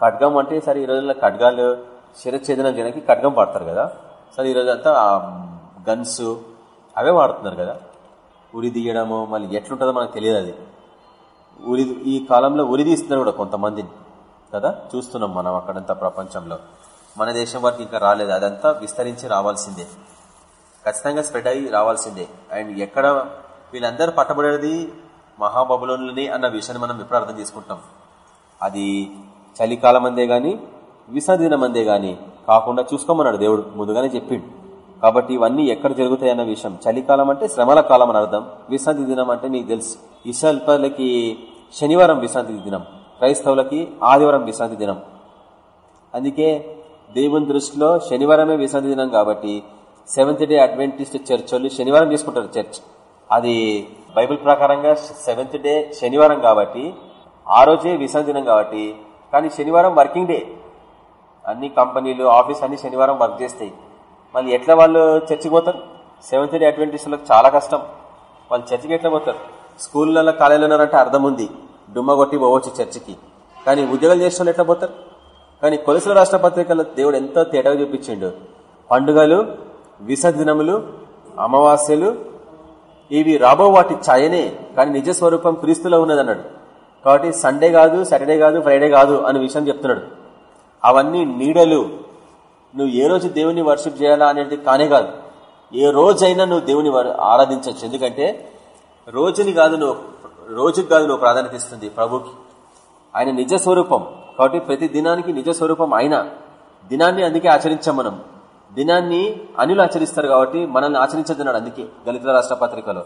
ఖడ్గం అంటే సరే ఈ రోజుల్లో ఖడ్గాలు శిరఛేదనం చేయడానికి ఖడ్గం వాడతారు కదా. సరే ఈ రోజంతా గన్స్ అవే వాడుతున్నారు కదా. ఉరి తీయడము మళ్ళీ ఎట్లుంటుందో మనకు తెలియదు అది. ఉరి ఈ కాలంలో ఉరిదీస్తున్నారు కూడా కొంతమందిని కదా? చూస్తున్నాం మనం అక్కడంతా ప్రపంచంలో. మన దేశం వరకు ఇంకా రాలేదు. అదంతా విస్తరించి రావాల్సిందే. ఖచ్చితంగా స్ప్రెడ్ అయ్యి రావాల్సిందే. అండ్ ఎక్కడ వీళ్ళందరూ పట్టబడేది మహాబబులోని అన్న విషయాన్ని మనం ఎప్పుడు అర్థం చేసుకుంటాం అది చలికాలం అందే గాని విసర్జనం అందే కానీ కాకుండా చూసుకోమన్నాడు దేవుడు. ముందుగానే చెప్పిండు. కాబట్టి ఇవన్నీ ఎక్కడ జరుగుతాయన్న విషయం. చలికాలం అంటే శ్రమల కాలం అని అర్థం. విశ్రాంతి దినం అంటే మీకు తెలుసు. ఇసల్పలకి శనివారం విశ్రాంతి దినం. క్రైస్తవులకి ఆదివారం విశ్రాంతి దినం. అందుకే దేవుని దృష్టిలో శనివారమే విశ్రాంతి దినం కాబట్టి సెవెంత్ డే అడ్వెంటిస్ట్ చర్చ్ వాళ్ళు శనివారం తీసుకుంటారు చర్చ్. అది బైబిల్ ప్రకారంగా సెవెంత్ డే శనివారం కాబట్టి ఆ రోజే విశ్రాంతి దినం కాబట్టి కానీ శనివారం వర్కింగ్ డే. అన్ని కంపెనీలు ఆఫీస్ అన్ని శనివారం వర్క్ చేస్తాయి. మళ్ళీ ఎట్లా వాళ్ళు చర్చికి పోతారు? సెవెంత్ డే అడ్వెంటిస్టులకు చాలా కష్టం. వాళ్ళు చర్చికి ఎట్లా పోతారు? స్కూళ్ళలో కాలేజీలో ఉన్నారంటే అర్థం ఉంది. డుమ్మ కొట్టి పోవచ్చు చర్చికి. కానీ ఉద్యోగాలు చేసిన ఎట్లా పోతారు? కానీ కొలసల రాష్ట్ర పత్రికలో దేవుడు ఎంతో తేటగా చూపించిండు. పండుగలు విసర్జనములు అమావాస్యలు ఇవి రాబో వాటి ఛాయనే. కానీ నిజ స్వరూపం క్రీస్తులో ఉన్నదన్నాడు. కాబట్టి సండే కాదు సాటర్డే కాదు ఫ్రైడే కాదు అనే విషయం చెప్తున్నాడు. అవన్నీ నీడలు. నువ్వు ఏ రోజు దేవుని వర్షిప్ చేయాలా అనేది కానే కాదు. ఏ రోజైనా నువ్వు దేవుని ఆరాధించవచ్చు. ఎందుకంటే రోజుని కాదు నువ్వు రోజుకి కాదు నువ్వు ప్రాధాన్యత ఇస్తుంది ప్రభుకి. ఆయన నిజ స్వరూపం. కాబట్టి ప్రతి దినానికి నిజ స్వరూపం ఆయన దినాన్ని అందుకే ఆచరించాం మనం. దినాన్ని అనులు ఆచరిస్తారు కాబట్టి మనల్ని ఆచరించదన్నాడు అందుకే దళితుల రాష్ట్ర పత్రికలో.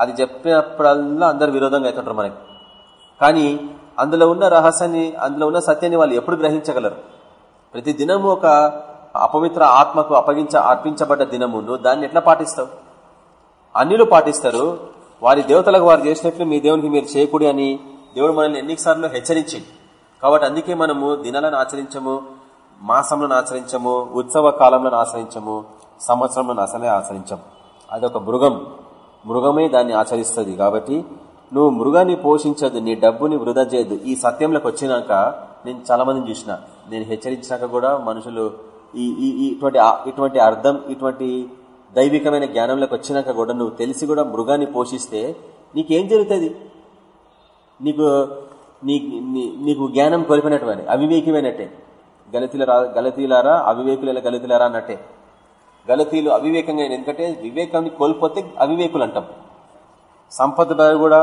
అది చెప్పినప్పుడల్లా అందరు విరోధంగా అవుతుంటారు మనకి. కానీ అందులో ఉన్న రహస్యాన్ని అందులో ఉన్న సత్యాన్ని వాళ్ళు ఎప్పుడు గ్రహించగలరు? ప్రతి దినము ఒక అపవిత్ర ఆత్మకు అప్పగించ అర్పించబడ్డ దినము నువ్వు దాన్ని ఎట్లా పాటిస్తావు? అన్నిలు పాటిస్తారు వారి దేవతలకు వారు చేసినట్లు మీ దేవునికి మీరు చేయకూడి అని దేవుడు మనల్ని ఎన్నిసార్లు హెచ్చరించింది కాబట్టి అందుకే మనము దినాలను ఆచరించము మాసంలో ఆచరించము ఉత్సవ కాలంలో ఆచరించము సంవత్సరంలో అసలే ఆచరించము. అదొక మృగం. మృగమే దాన్ని ఆచరిస్తుంది. కాబట్టి నువ్వు మృగాన్ని పోషించదు నీ డబ్బుని వృధా చేయదు. ఈ సత్యంలోకి వచ్చినాక నేను చాలా మందిని చూసిన. నేను హెచ్చరించినాక కూడా మనుషులు ఈ ఇటువంటి ఇటువంటి అర్థం ఇటువంటి దైవికమైన జ్ఞానంలోకి వచ్చినాక కూడా నువ్వు తెలిసి కూడా మృగాన్ని పోషిస్తే నీకేం జరుగుతుంది? నీకు నీకు జ్ఞానం కోల్పోయినటువంటి అవివేకమైనట్టే. గలతీల గలతీలారా అవివేకుల గలతీలారా అన్నట్టే. గలతీలు అవివేకంగా ఎందుకంటే వివేకాన్ని కోల్పోతే అవివేకులు అంటాం సంపత్ కూడా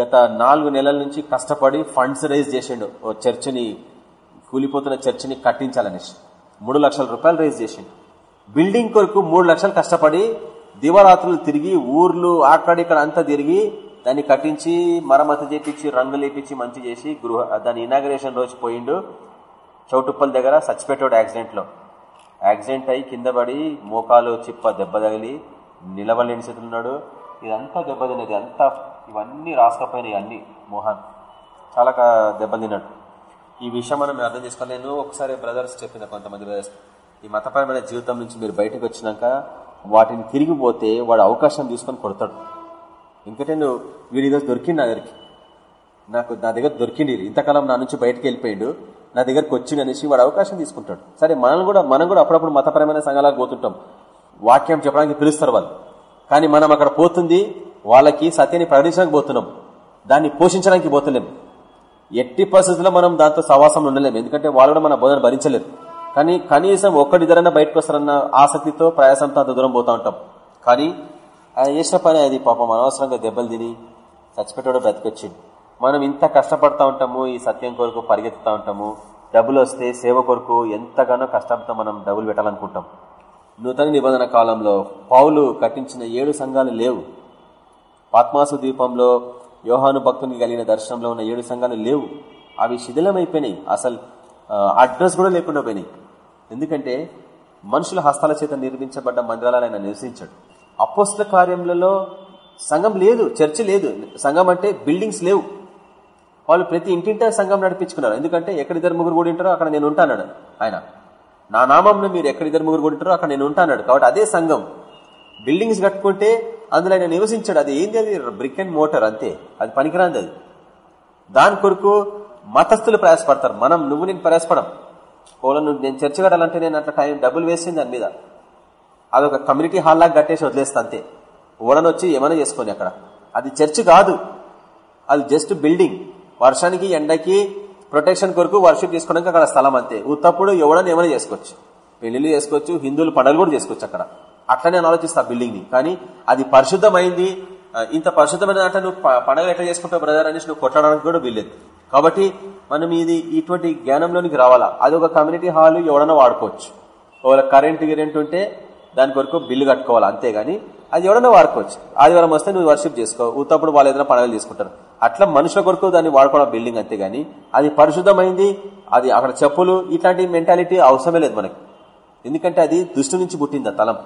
గత నాలుగు నెలల నుంచి కష్టపడి ఫండ్స్ రైజ్ చేసిండు. ఓ చర్చిని కూలిపోతున్న చర్చిని కట్టించాలనేసి. మూడు లక్షల రూపాయలు రేజ్ చేసిండు. బిల్డింగ్ కొరకు మూడు లక్షలు కష్టపడి దివరాత్రులు తిరిగి ఊర్లు అక్కడ ఇక్కడ అంతా తిరిగి దాన్ని కట్టించి మరమ్మతు చేపించి రంగులు వేపించి మంచి చేసి గృహ దాని ఇనాగరేషన్ రోజు పోయిండు. చౌటుప్పల్ దగ్గర చచ్చిపెట్టాడు యాక్సిడెంట్లో యాక్సిడెంట్ అయి కింద పడి మోకాలు చిప్ప దెబ్బ తగిలి నిలవలేని స్థితిలో ఉన్నాడు. ఇదంతా దెబ్బతిన్నది అంతా ఇవన్నీ రాసుకపోయినాయి అన్ని. మోహన్ చాలా దెబ్బతిన్నాడు ఈ విషయం మనం అర్థం చేసుకోవాలి. నేను ఒకసారి బ్రదర్స్ చెప్పిన కొంతమంది బ్రదర్స్ ఈ మతపరమైన జీవితం నుంచి మీరు బయటకు వచ్చినాక వాటిని తిరిగిపోతే వాడు అవకాశం తీసుకొని కొడతాడు. ఇంకటే నువ్వు వీడి ఈరోజు దొరికింది నా దగ్గరికి. నాకు నా దగ్గర దొరికింది ఇంతకాలం నా నుంచి బయటకు వెళ్ళిపోయాడు. నా దగ్గరకు వచ్చింది అనేసి వాడు అవకాశం తీసుకుంటాడు. సరే మనల్ని కూడా మనం కూడా అప్పుడప్పుడు మతపరమైన సంఘాలకు పోతుంటాం. వాక్యం చెప్పడానికి పిలుస్తారు వాళ్ళు. కానీ మనం అక్కడ పోతుంది వాళ్ళకి సత్యాన్ని ప్రకటించడానికి పోతున్నాం. దాన్ని పోషించడానికి పోతలేం. ఎట్టి పరిస్థితుల్లో మనం దాంతో సవాసం ఉండలేము. ఎందుకంటే వాళ్ళు కూడా మన బోధన భరించలేరు. కానీ కనీసం ఒక్కడిద్దరైనా బయటకు వస్తారన్న ఆసక్తితో ప్రయాసంతో అంత దూరం పోతా ఉంటాం. కానీ ఆయన చేసిన పని అది పాపం అనవసరంగా దెబ్బలు తిని చచ్చిపెట్టాడు బ్రతికొచ్చింది మనం ఇంత కష్టపడతా ఉంటాము ఈ సత్యం కొరకు పరిగెత్తుతా ఉంటాము. డబ్బులు వస్తే సేవ కొరకు ఎంతగానో కష్టంతో మనం డబ్బులు పెట్టాలనుకుంటాం. నూతన నిబంధన కాలంలో పౌలు కట్టించిన ఏడు సంఘాలు లేవు. పాత్మాసు ద్వీపంలో యోహాను భక్తునికి కలిగిన దర్శనంలో ఉన్న ఏడు సంఘాలు లేవు. అవి శిథిలమైపోయినాయి. అసలు అడ్రస్ కూడా లేకుండా పోయినాయి. ఎందుకంటే మనుషుల హస్తాల చేత నిర్మించబడ్డ మందిరాలను ఆయన నివసించాడు అపోస్ల కార్యములలో సంఘం లేదు చర్చ్ లేదు. సంఘం అంటే బిల్డింగ్స్ లేవు. వాళ్ళు ప్రతి ఇంటింటా సంఘం నడిపించుకున్నారు. ఎందుకంటే ఎక్కడిద్దరు ముగ్గురు కూడా ఉంటారో అక్కడ నేను ఉంటాను ఆయన. నా నామంలో మీరు ఎక్కడిద్దరు ముగ్గురు కూడా ఉంటారో అక్కడ నేను ఉంటాను కాబట్టి అదే సంఘం. బిల్డింగ్స్ కట్టుకుంటే అందులో ఆయన నివసించాడు. అది ఏంది? అది బ్రిక్ అండ్ మోటార్ అంతే. అది పనికిరాంది అది. దాని కొరకు మతస్థులు ప్రయాసపడతారు. మనం నువ్వు నేను ప్రయాసపడం. పోలను నేను చర్చి కట్టాలంటే నేను అట్లా టైం డబ్బులు వేసింది దాని మీద. అదొక కమ్యూనిటీ హాల్ లాగా కట్టేసి వదిలేస్తా అంతే. ఓడనొచ్చి ఏమైనా చేసుకొని అక్కడ. అది చర్చ్ కాదు. అది జస్ట్ బిల్డింగ్ వర్షానికి ఎండకి ప్రొటెక్షన్ కొరకు వర్షిప్ చేసుకోవడానికి అక్కడ స్థలం అంతే. ఉత్తప్పుడు ఎవడని ఏమైనా చేసుకోవచ్చు. పెళ్ళిళ్ళు చేసుకోవచ్చు హిందువులు పండుగలు కూడా చేసుకోవచ్చు అక్కడ. అట్లనే ఆలోచిస్తా బిల్డింగ్ని కానీ అది పరిశుద్ధమైంది ఇంత పరిశుద్ధమైన అంటే నువ్వు పండగ ఎట్లా చేసుకుంటావు బ్రదర్ అనేసి నువ్వు కొట్టడానికి కూడా వీల్లేదు. కాబట్టి మనం ఇది ఇటువంటి జ్ఞానంలోనికి రావాలా? అది ఒక కమ్యూనిటీ హాల్ ఎవడన్నా వాడుకోవచ్చు. ఒకవేళ కరెంట్ గిరెంట్ ఉంటే దాని కొరకు బిల్లు కట్టుకోవాలి? అంతేగాని అది ఎవడన్నా వాడుకోవచ్చు. ఆదివారం వస్తే నువ్వు వర్షిప్ చేసుకో. ఉత్తప్పుడు వాళ్ళు ఏదైనా పండుగలు తీసుకుంటారు. అట్లా మనుషుల కొరకు దాన్ని వాడుకోవడం బిల్డింగ్ అంతేగాని అది పరిశుద్ధమైంది అది అక్కడ చెప్పులు ఇట్లాంటి మెంటాలిటీ అవసరమే లేదు మనకి. ఎందుకంటే అది దృష్టి నుంచి పుట్టింది ఆ తలం.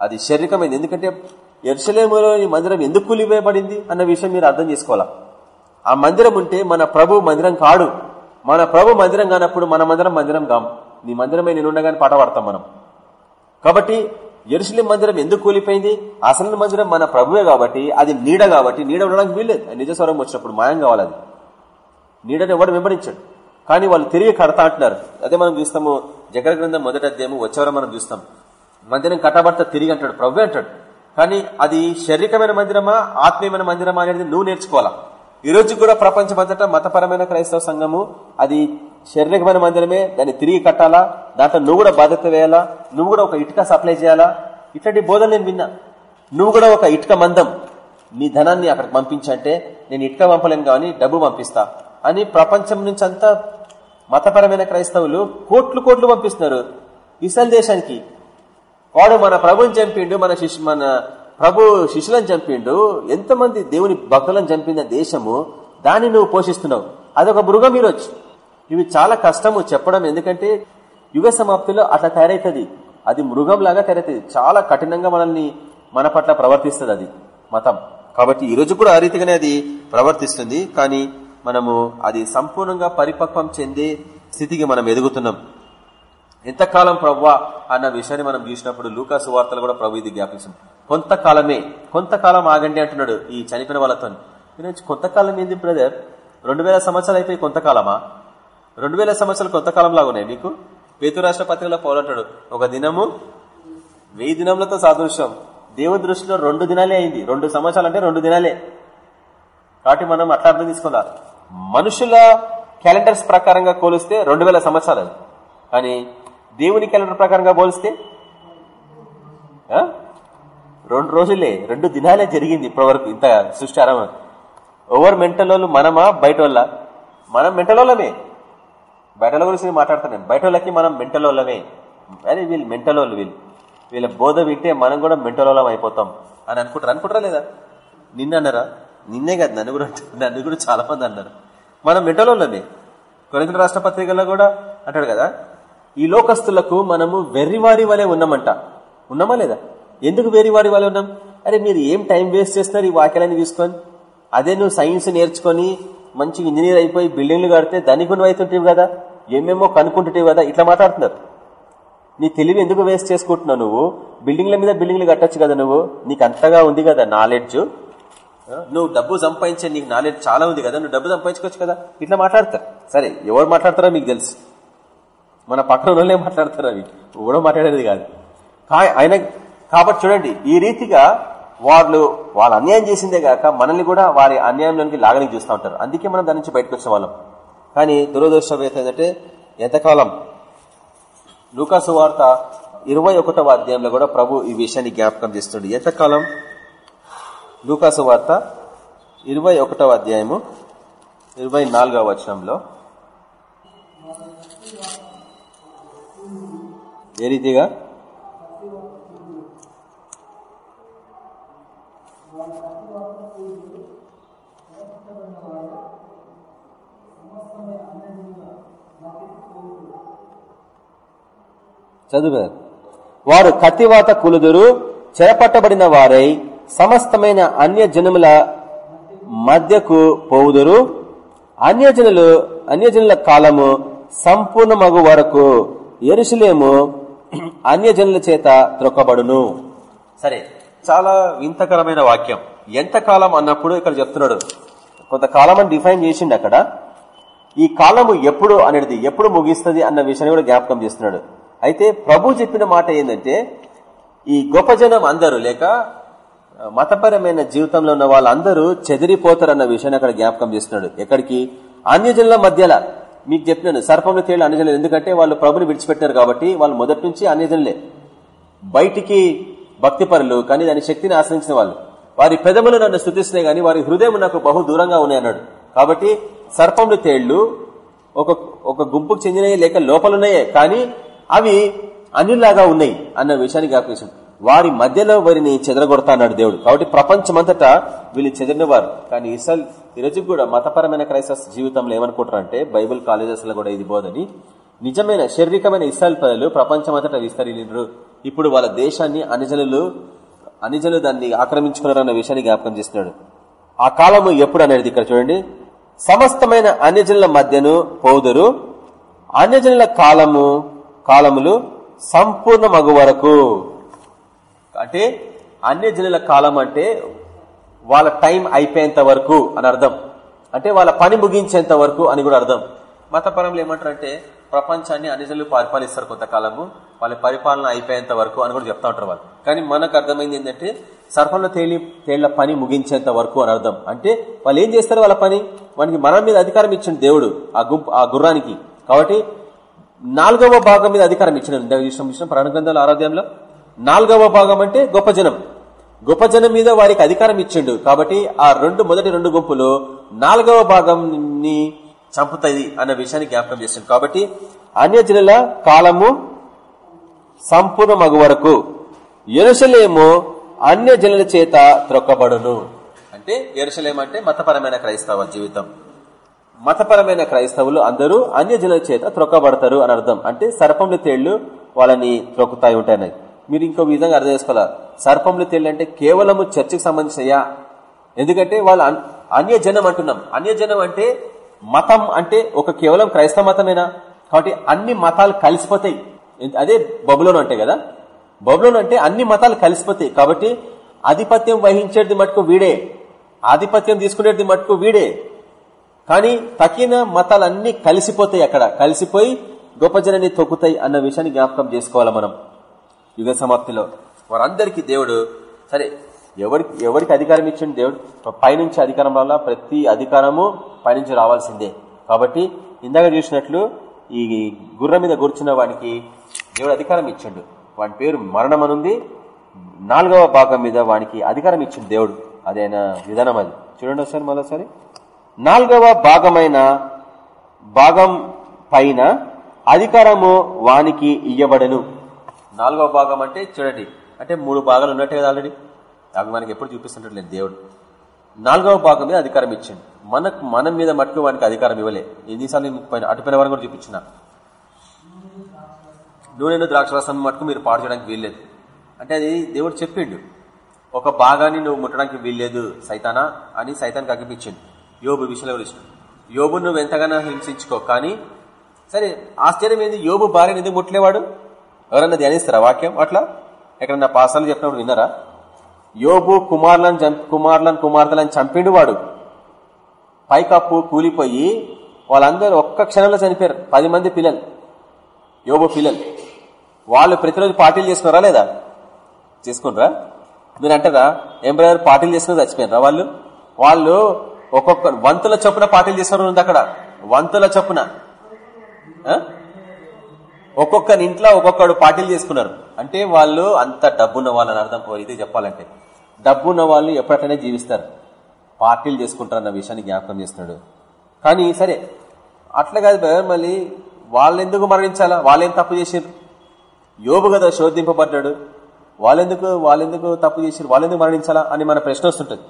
అది శారీరకమైంది. ఎందుకంటే ఎర్సలేములోని ఈ మందిరం ఎందుకు కూలివేయబడింది అన్న విషయం మీరు అర్థం చేసుకోవాలా? ఆ మందిరం ఉంటే మన ప్రభు మందిరం కాడు. మన ప్రభు మందిరం కానప్పుడు మన మందిరం మందిరం కాం. నీ మందిరమే నేను ఉండగానే పాట పాడతాం మనం. కాబట్టి ఎరుసలేం మందిరం ఎందుకు కూలిపోయింది? అసలు మందిరం మన ప్రభువే కాబట్టి అది నీడ కాబట్టి నీడ ఉండడానికి వీల్లేదు. నిజస్వరం వచ్చినప్పుడు మాయం కావాలి అది. నీడని ఎవడు వెంబడించాడు. కానీ వాళ్ళు తిరిగి కడతా అంటున్నారు. అదే మనం చూస్తాము జగర గ్రంథం మొదట అధ్యాయము వచ్చేవరం మనం చూస్తాం. మందిరం కట్టబడతా తిరిగి అంటాడు ప్రభు అంటాడు. కానీ అది శారీరకమైన మందిరమా ఆత్మీయమైన మందిరమా అనేది నువ్వు నేర్చుకోవాలా? ఈ రోజు కూడా ప్రపంచమంతటా మతపరమైన క్రైస్తవ సంఘము అది శారీరకమైన మందిరమే దాన్ని తిరిగి కట్టాలా? దాంట్లో నువ్వు కూడా బాధ్యత వేయాలా? నువ్వు కూడా ఒక ఇటుక సప్లై చేయాలా? ఇట్లాంటి బోధన నేను విన్నా. నువ్వు కూడా ఒక ఇటుక మందం నీ ధనాన్ని అక్కడికి పంపించంటే నేను ఇటుక పంపలేను కానీ డబ్బు పంపిస్తా అని ప్రపంచం నుంచి అంతా మతపరమైన క్రైస్తవులు కోట్లు కోట్లు పంపిస్తున్నారు. ఇసల్ దేశానికి వాడు మన ప్రభుని చంపిండు మన శిష్యు మన ప్రభు శిష్యులను చంపిండు ఎంతమంది దేవుని భక్తులను చంపిన దేశము దాన్ని నువ్వు పోషిస్తున్నావు. అదొక మృగం ఈరోజు. ఇవి చాలా కష్టము చెప్పడం ఎందుకంటే యుగ సమాప్తిలో అట్లా తయారైతుంది. అది మృగంలాగా తయారైతుంది. చాలా కఠినంగా మనల్ని మన పట్ల ప్రవర్తిస్తుంది అది మతం. కాబట్టి ఈరోజు కూడా ఆ రీతిగానే అది ప్రవర్తిస్తుంది. కానీ మనము అది సంపూర్ణంగా పరిపక్వం చెందే స్థితికి మనం ఎదుగుతున్నాం. ఎంతకాలం ప్రవ్వా అన్న విషయాన్ని మనం చూసినప్పుడు లూకాసు వార్తలు కూడా ప్రభు ఇది జ్ఞాపించింది కొంతకాలమే కొంతకాలం ఆగండి అంటున్నాడు ఈ చనిపోయిన వాళ్ళతో కొంతకాలం ఏంది బ్రదర్? రెండు వేల సంవత్సరాలు అయిపోయి కొంతకాలమా? రెండు వేల సంవత్సరాలు కొంతకాలం లాగా ఉన్నాయి మీకు? పేతు రాష్ట్ర పత్రికలో పోలంటాడు ఒక దినము వెయ్యి దినములతో సాదృశ్యం. దేవుని దృష్టిలో రెండు దినాలే అయింది. రెండు సంవత్సరాలు అంటే రెండు దినాలే. కాబట్టి మనం అట్లా అర్థం తీసుకుందాం మనుషుల క్యాలెండర్స్ ప్రకారంగా కోలిస్తే రెండు వేల సంవత్సరాలు. కానీ దేవుని క్యాలెండర్ ప్రకారంగా పోలిస్తే? రెండు రోజులే రెండు దినాలే జరిగింది ఇప్పటివరకు ఇంత సృష్టి ఆరంభం. ఓవర్ మెంటలోళ్ళు మనమా బయట వాళ్ళ మనం మెంటలోళ్ళమే. బయటల బయట గురించి మాట్లాడుతున్నాను బయట వాళ్ళకి మనం మెంటలోళ్ళమే. అదే అరే వీళ్ళు మెంటలోళ్ళు వీళ్ళు. వీళ్ళ బోధ వింటే మనం కూడా మెంటలోళం అయిపోతాం. అని అనుకుంటారు? అనుకుంటారా లేదా? నిన్న అన్నారా? నిన్నే కాదు నన్ను కూడా నన్ను కూడా చాలా మంది అన్నారు. మనం మెంటలోళ్ళమే. వాళ్ళమే రాష్ట్ర పత్రికల్లో కూడా అంటాడు కదా ఈ లోకస్తులకు మనము వెర్రివారి వలె ఉన్నామంట. ఉన్నామా లేదా? ఎందుకు వెర్రివారి వలె ఉన్నాం? అరే మీరు ఏం టైం వేస్ట్ చేస్తున్నారు ఈ వాక్యాలని తీసుకొని? అదే నువ్వు సైన్స్ నేర్చుకొని మంచి ఇంజనీర్ అయిపోయి బిల్డింగ్లు కడితే ధనికుని అవుతుంటేవి కదా? ఏమేమో కనుక్కుంటుంటేవి కదా? ఇట్లా మాట్లాడుతున్నారు. నీ తెలివి ఎందుకు వేస్ట్ చేసుకుంటున్నావు నువ్వు? బిల్డింగ్ల మీద బిల్డింగ్లు కట్టొచ్చు కదా నువ్వు? నీకు అంతగా ఉంది కదా నాలెడ్జ్ నువ్వు డబ్బు సంపాదించే నీకు నాలెడ్జ్ చాలా ఉంది కదా? నువ్వు డబ్బు సంపాదించుకోవచ్చు కదా? ఇట్లా మాట్లాడతారు. సరే ఎవరు మాట్లాడతారో మీకు తెలుసు. మన పక్కన వాళ్ళే మాట్లాడతారు అవి. కూడా మాట్లాడేది కాదు. ఆయన కాబట్టి చూడండి ఈ రీతిగా వాళ్ళు వాళ్ళు అన్యాయం చేసిందే కాక మనల్ని కూడా వారి అన్యాయంలోనికి లాగడానికి చూస్తూ ఉంటారు. అందుకే మనం దాని నుంచి బయటకు వచ్చిన వాళ్ళం. కానీ దురదృష్టం ఏంటంటే ఎంతకాలం? లూకాసు వార్త ఇరవై ఒకటవ అధ్యాయంలో కూడా ప్రభు ఈ విషయాన్ని జ్ఞాపకం చేస్తుంది ఎంతకాలం? లూకాసు వార్త ఇరవై ఒకటవ అధ్యాయము ఇరవై నాలుగవ వచనంలో. ఏ రీతిగా? చదువు వారు కత్తివాత కులుదురు చెరపట్టబడిన వారై సమస్తమైన అన్య జనముల మధ్యకు పోవుదురు. అన్యజనులు అన్యజనుల కాలము సంపూర్ణమగు వరకు ఎరుసలేము అన్యజనుల చేత త్రొక్కబడును సరే చాలా వింతకరమైన వాక్యం. ఎంతకాలం అన్నప్పుడు ఇక్కడ చెప్తున్నాడు. కొంతకాలం అని డిఫైన్ చేసిండు అక్కడ. ఈ కాలము ఎప్పుడు అనేది ఎప్పుడు ముగిస్తుంది అన్న విషయాన్ని కూడా జ్ఞాపకం చేస్తున్నాడు. అయితే ప్రభు చెప్పిన మాట ఏంటంటే ఈ గొప్ప జనం అందరూ లేక మతపరమైన జీవితంలో ఉన్న వాళ్ళందరూ చెదిరిపోతారు అన్న విషయాన్ని అక్కడ జ్ఞాపకం చేస్తున్నాడు. ఎక్కడికి? అన్యజనుల మధ్యలో. మీకు చెప్పినాను సర్పంలో తేళ్ళు అన్యజనులు ఎందుకంటే వాళ్ళు ప్రభుని విడిచిపెట్టారు కాబట్టి వాళ్ళు మొదటి నుంచి అన్యజనులే బయటికి భక్తిపరులు కానీ దాని శక్తిని ఆశ్రయించిన వాళ్ళు. వారి పెదములు నన్ను స్థుతిస్తున్నాయి కానీ వారి హృదయం నాకు బహు దూరంగా ఉన్నాయి అన్నాడు. కాబట్టి సర్పంలు తేళ్ళు ఒక ఒక గుంపుకు చెందినయే లేక లోపలున్నాయే కానీ అవి అన్నిలాగా ఉన్నాయి అన్న విషయాన్ని జ్ఞాపకం వారి మధ్యలో వారిని చెదరగొడతా అన్నాడు దేవుడు. కాబట్టి ప్రపంచమంతటా వీళ్ళు చెదిరినవారు. కానీ ఇసల్ ఈరోజు కూడా మతపరమైన క్రైస్తవ జీవితంలో ఏమనుకుంటారంటే బైబుల్ కాలేజెస్లో కూడా ఇది బోధని. నిజమైన శారీరకమైన ఇస్రాయల్ ప్రజలు ప్రపంచమంతటా విస్తరించారు ఇప్పుడు వాళ్ళ దేశాన్ని అనిజనులు అనిజలు దాన్ని ఆక్రమించుకున్నారన్న విషయాన్ని జ్ఞాపకం చేస్తున్నాడు. ఆ కాలము ఎప్పుడు అనేది ఇక్కడ చూడండి. సమస్తమైన అన్యజనుల మధ్యను పోదురు. అన్యజనుల కాలము కాలములు సంపూర్ణ మగు వరకు అంటే అన్యజనుల కాలం అంటే వాళ్ళ టైం అయిపోయేంత వరకు అని అర్థం. అంటే వాళ్ళ పని ముగించేంత వరకు అని కూడా అర్థం. మతపరంలో ఏమంటారంటే ప్రపంచాన్ని అన్యజనులు పరిపాలిస్తారు కొంతకాలము వాళ్ళ పరిపాలన అయిపోయేంత వరకు అని కూడా చెప్తా ఉంటారు వాళ్ళు. కానీ మనకు అర్థమైంది ఏంటంటే సర్పంలో తేలి తేళ్ళ పని ముగించేంత వరకు అని అర్థం. అంటే వాళ్ళు ఏం చేస్తారు వాళ్ళ పని? వానికి మన మీద అధికారం ఇచ్చిన దేవుడు ఆ గుంపు ఆ గుర్రానికి. కాబట్టి నాలుగవ భాగం మీద అధికారం ఇచ్చిన విషయం విషయం ప్రాణగ్రంథాల ఆరాధ్యంలో. నాలుగవ భాగం అంటే గొప్ప జనం గొప్ప జనం మీద వారికి అధికారం ఇచ్చిండు. కాబట్టి ఆ రెండు మొదటి రెండు గుంపులు నాలుగవ భాగంని చంపుతుంది అన్న విషయాన్ని జ్ఞాపకం చేసిండు. కాబట్టి అన్యజనుల కాలము సంపూర్ణ మగు వరకు ఎరుసలేము అన్యజనుల చేత త్రొక్కబడును. అంటే ఎరుసలేం అంటే మతపరమైన క్రైస్తవ జీవితం. మతపరమైన క్రైస్తవులు అందరూ అన్యజనుల చేత త్రొక్కబడతారు అని అర్థం. అంటే సర్పంలు తేళ్ళు వాళ్ళని త్రొక్కుతాయి ఉంటాయి మీరు ఇంకో విధంగా అర్థం చేసుకోవాలి? సర్పములు తేళ్ళు అంటే కేవలము చర్చికి సంబంధించినయా? ఎందుకంటే వాళ్ళు అన్యజనం అంటున్నాం. అన్యజనం అంటే మతం అంటే ఒక కేవలం క్రైస్తవ మతమేనా? కాబట్టి అన్ని మతాలు కలిసిపోతాయి. అదే బబులోన్ అంటే కదా? బబులోన్ అంటే అన్ని మతాలు కలిసిపోతాయి. కాబట్టి ఆధిపత్యం వహించేది మటుకు వీడే. ఆధిపత్యం తీసుకునేది మటుకు వీడే. కానీ తగిన మతాలన్నీ కలిసిపోతాయి అక్కడ. కలిసిపోయి గొప్ప జనాన్ని తొక్కుతాయి అన్న విషయాన్ని జ్ఞాపకం చేసుకోవాలి మనం. యుగ సమాప్తిలో వారందరికీ దేవుడు సరే ఎవరికి ఎవరికి అధికారం ఇచ్చిండు దేవుడు? పైనుంచి అధికారం వల్ల ప్రతి అధికారము పైనుంచి రావాల్సిందే. కాబట్టి ఇందాక చూసినట్లు ఈ గుర్రం మీద కూర్చున్న వానికి దేవుడు అధికారం ఇచ్చిండు. వాని పేరు మరణం అనుంది నాలుగవ భాగం మీద వానికి అధికారం ఇచ్చిండు దేవుడు. అదైన విధానం అది. చూడండి ఒకసారి మరోసారి నాలుగవ భాగమైన భాగం పైన అధికారము వానికి ఇయ్యబడను. నాలుగవ భాగం అంటే చూడండి అంటే మూడు భాగాలు ఉన్నట్టే కదా ఆల్రెడీ? అవి మనకి ఎప్పుడు చూపిస్తుంటలేదు దేవుడు. నాలుగవ భాగం మీద అధికారం ఇచ్చిండు. మనకు మనం మీద మట్టుకు వానికి అధికారం ఇవ్వలే. ఎన్నిసార్లు అటుపైన వారికి కూడా చూపించిన. నూనెను ద్రాక్షరసం మట్టుకు మీరు పాడు చేయడానికి వీల్లేదు. అంటే అది దేవుడు చెప్పిండు. ఒక భాగాన్ని నువ్వు ముట్టడానికి వీల్లేదు సైతానా అని సైతానికి అగ్గిపించింది యోబు విషయంలో గురించి యోబు నువ్వు ఎంతగానో హింసించుకో కానీ సరే ఆశ్చర్యం ఏంది? యోబు భార్యను ఎందుకు ముట్టలేవాడు? ఎవరన్నా ధ్యానిస్తారా వాక్యం? అట్లా? ఎక్కడన్నా పాసాలు చెప్పినప్పుడు విన్నారా? యోబు కుమార్లను కుమార్లను కుమార్తెలను చంపిండు వాడు. పైకప్పు కూలిపోయి వాళ్ళందరూ ఒక్క క్షణంలో చనిపోయారు. పది మంది పిల్లలు. యోబు పిల్లలు. వాళ్ళు ప్రతిరోజు పార్టీలు చేసుకున్నారా లేదా? చేసుకున్నారా? మీరు అంటారా ఏం బ్రదర్ పార్టీలు చేసుకుని చచ్చిపోయినారా వాళ్ళు? వాళ్ళు ఒక్కొక్క వంతుల చొప్పున పార్టీలు చేసుకున్నారు ఉంది అక్కడ వంతుల చొప్పున. ఒక్కొక్కరి ఇంట్లో ఒక్కొక్కడు పార్టీలు చేసుకున్నారు. అంటే వాళ్ళు అంత డబ్బున్న వాళ్ళని అర్థం ఇది చెప్పాలంటే డబ్బున్న వాళ్ళు ఎప్పటికైనా జీవిస్తారు. పార్టీలు చేసుకుంటారు అన్న విషయాన్ని జ్ఞాపకం చేస్తున్నాడు. కానీ సరే అట్లా కాదు బ్రదర్ మళ్ళీ వాళ్ళెందుకు మరణించాలా? వాళ్ళేం తప్పు చేసారు యోబు కదా శోధింపబడ్డాడు. వాళ్ళెందుకు వాళ్ళెందుకు తప్పు చేసారు వాళ్ళెందుకు మరణించాలా అని మన ప్రశ్న వస్తుంటుంది.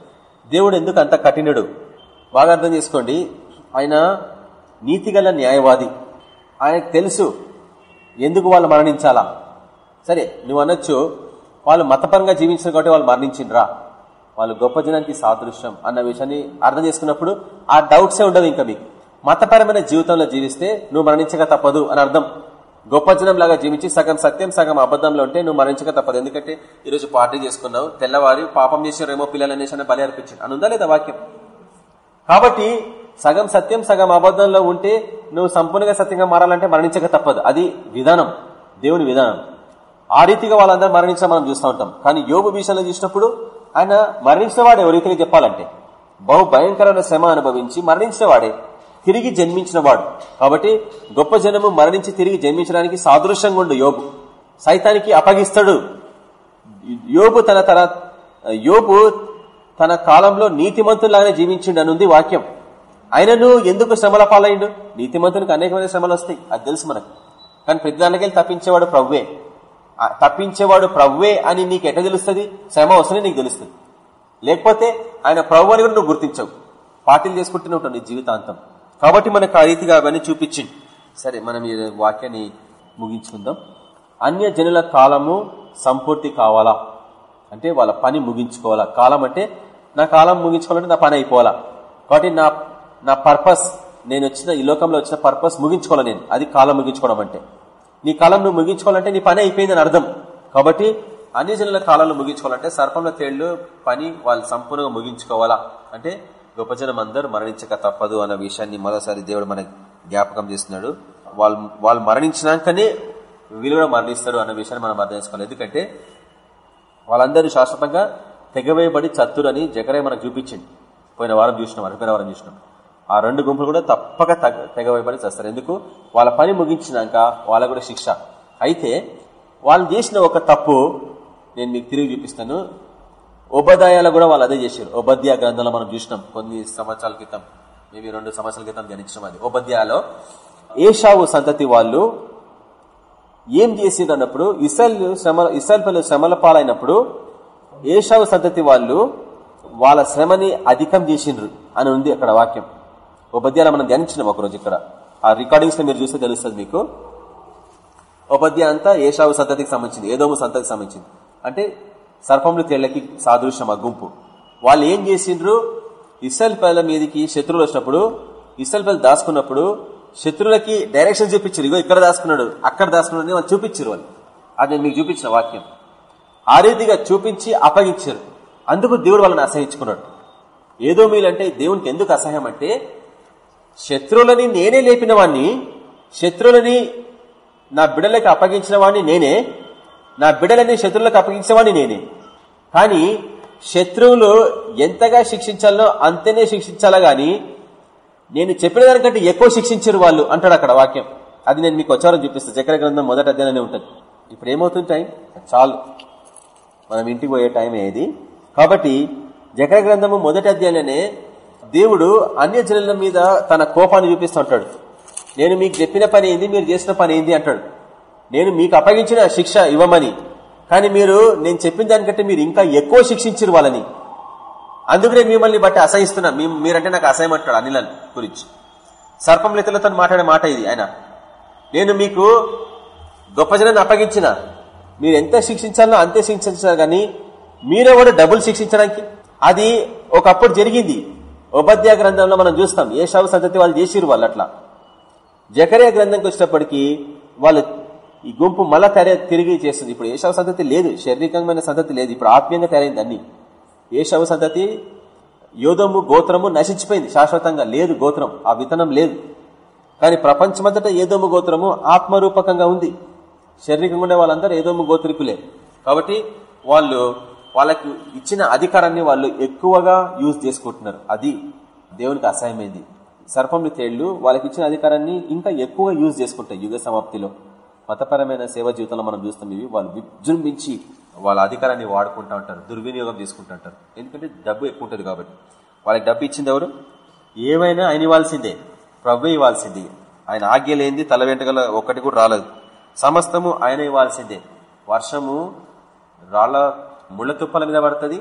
దేవుడు ఎందుకు అంత కఠినుడు? బాగా అర్థం చేసుకోండి. ఆయన నీతిగల న్యాయవాది. ఆయనకు తెలుసు ఎందుకు వాళ్ళు మరణించాలా? సరే నువ్వు అనొచ్చు వాళ్ళు మతపరంగా జీవించిన కాబట్టి వాళ్ళు మరణించిండ్రా. వాళ్ళు గొప్ప జనానికి సాదృశ్యం అన్న విషయాన్ని అర్థం చేసుకున్నప్పుడు ఆ డౌట్సే ఉండదు ఇంకా మీకు. మతపరమైన జీవితంలో జీవిస్తే నువ్వు మరణించక తప్పదు అని అర్థం. గొప్ప జనం లాగా జీవించి సగం సత్యం సగం అబద్ధంలో ఉంటే నువ్వు మరణించక తప్పదు. ఎందుకంటే ఈరోజు పార్టీ చేసుకున్నావు తెల్లవారి పాపం చేసారేమో పిల్లలు అనేసి బలి అర్పించాడు అని ఉందా లేదా వాక్యం? కాబట్టి సగం సత్యం సగం అబద్ధంలో ఉంటే నువ్వు సంపూర్ణంగా సత్యంగా మారాలంటే మరణించక తప్పదు. అది విధానం. దేవుని విధానం. ఆ రీతిగా వాళ్ళందరూ మరణించడం మనం చూస్తూ ఉంటాం. కానీ యోగు విషయంలో చూసినప్పుడు ఆయన మరణించిన వాడే ఓ రీతిగా చెప్పాలంటే? బహు భయంకరమైన శ్రమ అనుభవించి మరణించిన వాడే తిరిగి జన్మించిన వాడు. కాబట్టి గొప్ప జనము మరణించి తిరిగి జన్మించడానికి సాదృశ్యంగా ఉండు యోగు సైతానికి అప్పగిస్తాడు. యోగు తన తన యోగు తన కాలంలో నీతిమంతులాగానే జీవించిండు అనుంది వాక్యం. ఆయనను ఎందుకు శ్రమల పాలైండు? నీతిమంతునికి అనేకమైన శ్రమలు వస్తాయి. అది తెలుసు మనకు. కానీ ప్రతి తప్పించేవాడు ప్రవ్వే. తప్పించేవాడు ప్రవ్వే అని నీకు ఎట్లా తెలుస్తుంది? శ్రమ వస్తుంది నీకు తెలుస్తుంది. లేకపోతే ఆయన ప్రభు అని కూడా నువ్వు గుర్తించవు. పార్టీలు చేసుకుంటూనే ఉంటావు నీ జీవితాంతం. కాబట్టి మనకు ఆ రీతిగా అవన్నీ చూపించింది సరే మనం ఈ వాక్యాన్ని ముగించుకుందాం. అన్య జనుల కాలము సంపూర్తి కావాలా? అంటే వాళ్ళ పని ముగించుకోవాలా? కాలం అంటే నా కాలం ముగించుకోవాలంటే నా పని అయిపోవాలా? కాబట్టి నా నా పర్పస్ నేను వచ్చిన ఈ లోకంలో వచ్చిన పర్పస్ ముగించుకోవాలి నేను. అది కాలం ముగించుకోవడం అంటే. నీ కాలం నువ్వు ముగించుకోవాలంటే నీ పని అయిపోయిందని అర్థం. కాబట్టి అన్ని జనుల కాలంలో ముగించుకోవాలంటే సర్పంలో తేళ్ళు పని వాళ్ళు సంపూర్ణంగా ముగించుకోవాలా? అంటే గొప్ప జనం అందరూ మరణించక తప్పదు అన్న విషయాన్ని మరోసారి దేవుడు మనకి జ్ఞాపకం చేస్తున్నాడు. వాళ్ళు వాళ్ళు మరణించినాకనే వీళ్ళు కూడా మరణిస్తారు అన్న విషయాన్ని మనం అర్థం చేసుకోవాలి. ఎందుకంటే వాళ్ళందరూ శాశ్వతంగా తెగవేయబడి చత్తురని జగరే మనకు చూపించింది. పోయిన వారం చూసినాం అరిపోయిన వారం చూసినాం. ఆ రెండు గుంపులు కూడా తప్పక తెగవేయబడి చేస్తారు. ఎందుకు? వాళ్ళ పని ముగించినాక వాళ్ళ కూడా శిక్ష. అయితే వాళ్ళు చేసిన ఒక తప్పు నేను మీకు తిరిగి చూపిస్తాను. ఉపాధ్యాయాలు కూడా వాళ్ళు అదే చేశారు. ఉపాధ్యాయ గ్రంథంలో మనం చూసినాం కొన్ని సంవత్సరాల క్రితం. మేబీ రెండు సంవత్సరాల క్రితం ధ్యానించడం అది. ఉపాధ్యాయలో ఏషావు సంతతి వాళ్ళు ఏం చేసిండ్రు అన్నప్పుడు ఇసల్ శ్రమ ఇసల్ పల్లె శ్రమల పాలైనప్పుడు ఏషావు సంతతి వాళ్ళు వాళ్ళ శ్రమని అధికం చేసిండ్రు అని ఉంది అక్కడ వాక్యం. ఉపాధ్యాయులు మనం ధ్యానించినాం ఒకరోజు ఇక్కడ. ఆ రికార్డింగ్స్ మీరు చూస్తే తెలుస్తుంది మీకు. ఉపాధ్యాయ అంతా ఏషావు సంతతికి సంబంధించింది ఏదోము సంతతికి సంబంధించింది. అంటే సర్పములు తేళ్ళకి సాదృశ్యం ఆ గుంపు. వాళ్ళు ఏం చేసిండ్రు? ఇసల్ పల్ల మీదకి శత్రువులు వచ్చినప్పుడు ఇసల్ పల్లి దాచుకున్నప్పుడు శత్రువులకి డైరెక్షన్ చూపించారు. ఇగో ఇక్కడ దాచుకున్నాడు అక్కడ దాచుకున్నాడు వాళ్ళు చూపించారు వాళ్ళు. అది మీకు చూపించిన వాక్యం. ఆ రీతిగా చూపించి అప్పగించారు. అందుకు దేవుడు వాళ్ళని అసహించుకున్నాడు. ఏదో మీలంటే దేవునికి ఎందుకు అసహ్యం అంటే శత్రువులని నేనే లేపిన వాణ్ణి శత్రువులని నా బిడలకి అప్పగించిన వాణ్ణి నేనే నా బిడలని శత్రువులకు అప్పగించిన నేనే. కానీ శత్రువులు ఎంతగా శిక్షించాలో అంతనే శిక్షించాలా గాని నేను చెప్పిన దానికంటే ఎక్కువ శిక్షించారు వాళ్ళు అంటాడు అక్కడ వాక్యం. అది నేను మీకు వచ్చారని చూపిస్తాను చక్ర గ్రంథం మొదటి అధ్యాయంలోనే ఉంటుంది. ఇప్పుడు ఏమవుతుంటాయి? చాలు. మనం ఇంటికి పోయే టైం ఏది కాబట్టి జకర గ్రంథము మొదటి అధ్యాయంలోనే దేవుడు అన్య జనుల మీద తన కోపాన్ని చూపిస్తుంటాడు నేను మీకు చెప్పిన పని ఏంది మీరు చేసిన పని ఏంది అంటాడు. నేను మీకు అప్పగించిన శిక్ష ఇవ్వమని కానీ మీరు నేను చెప్పిన దానికంటే మీరు ఇంకా ఎక్కువ శిక్షించారు వాళ్ళని. అందుకనే మిమ్మల్ని బట్టి అసహిస్తున్నా. మీరంటే నాకు అసహ్యం అంటాడు అనిల్ గురించి. సర్పం లెక్కలతో మాట్లాడే మాట ఇది ఆయన. నేను మీకు గొప్ప జనాన్ని అప్పగించిన. మీరు ఎంత శిక్షించాలో అంతే శిక్షించారు కానీ మీరే కూడా డబ్బులు శిక్షించడానికి. అది ఒకప్పుడు జరిగింది. ఉపాధ్యాయ గ్రంథంలో మనం చూస్తాం ఏ సంతతి వాళ్ళు చేసిరు వాళ్ళు అట్లా. జకరియా గ్రంథంకి వచ్చినప్పటికీ వాళ్ళు ఈ గుంపు మళ్ళా తెర తిరిగి చేస్తుంది. ఇప్పుడు ఏషవ సంతతి లేదు శారీరకమైన సంతతి లేదు ఇప్పుడు ఆత్మీయంగా తెరైంది అన్ని. ఏషవ సంతతి యోధము గోత్రము నశించిపోయింది శాశ్వతంగా లేదు గోత్రం ఆ విత్తనం లేదు. కానీ ప్రపంచమంతటా ఏదోము గోత్రము ఆత్మరూపకంగా ఉంది. శారీరకంగా ఉండే వాళ్ళందరూ ఏదోము గోత్రికులే. కాబట్టి వాళ్ళు వాళ్ళకి ఇచ్చిన అధికారాన్ని వాళ్ళు ఎక్కువగా యూజ్ చేసుకుంటున్నారు. అది దేవునికి అసహ్యమైంది. సర్పంలు తేళ్ళు వాళ్ళకి ఇచ్చిన అధికారాన్ని ఇంకా ఎక్కువ యూజ్ చేసుకుంటాయి యుగ సమాప్తిలో. మతపరమైన సేవా జీవితంలో మనం చూస్తాం ఇవి వాళ్ళు విజృంభించి వాళ్ళ అధికారాన్ని వాడుకుంటా ఉంటారు దుర్వినియోగం చేసుకుంటూ ఉంటారు. ఎందుకంటే డబ్బు ఎక్కువ ఉంటుంది కాబట్టి. వాళ్ళకి డబ్బు ఇచ్చింది ఎవరు? ఏమైనా ఆయన ఇవ్వాల్సిందే. ప్రభు ఇవ్వాల్సింది. ఆయన ఆజ్ఞ లేనిది తల వెంటగల ఒక్కటి కూడా రాలేదు. సమస్తము ఆయన ఇవ్వాల్సిందే. వర్షము రాళ్ళ ముళ్ళ తుప్పల మీద పడుతుంది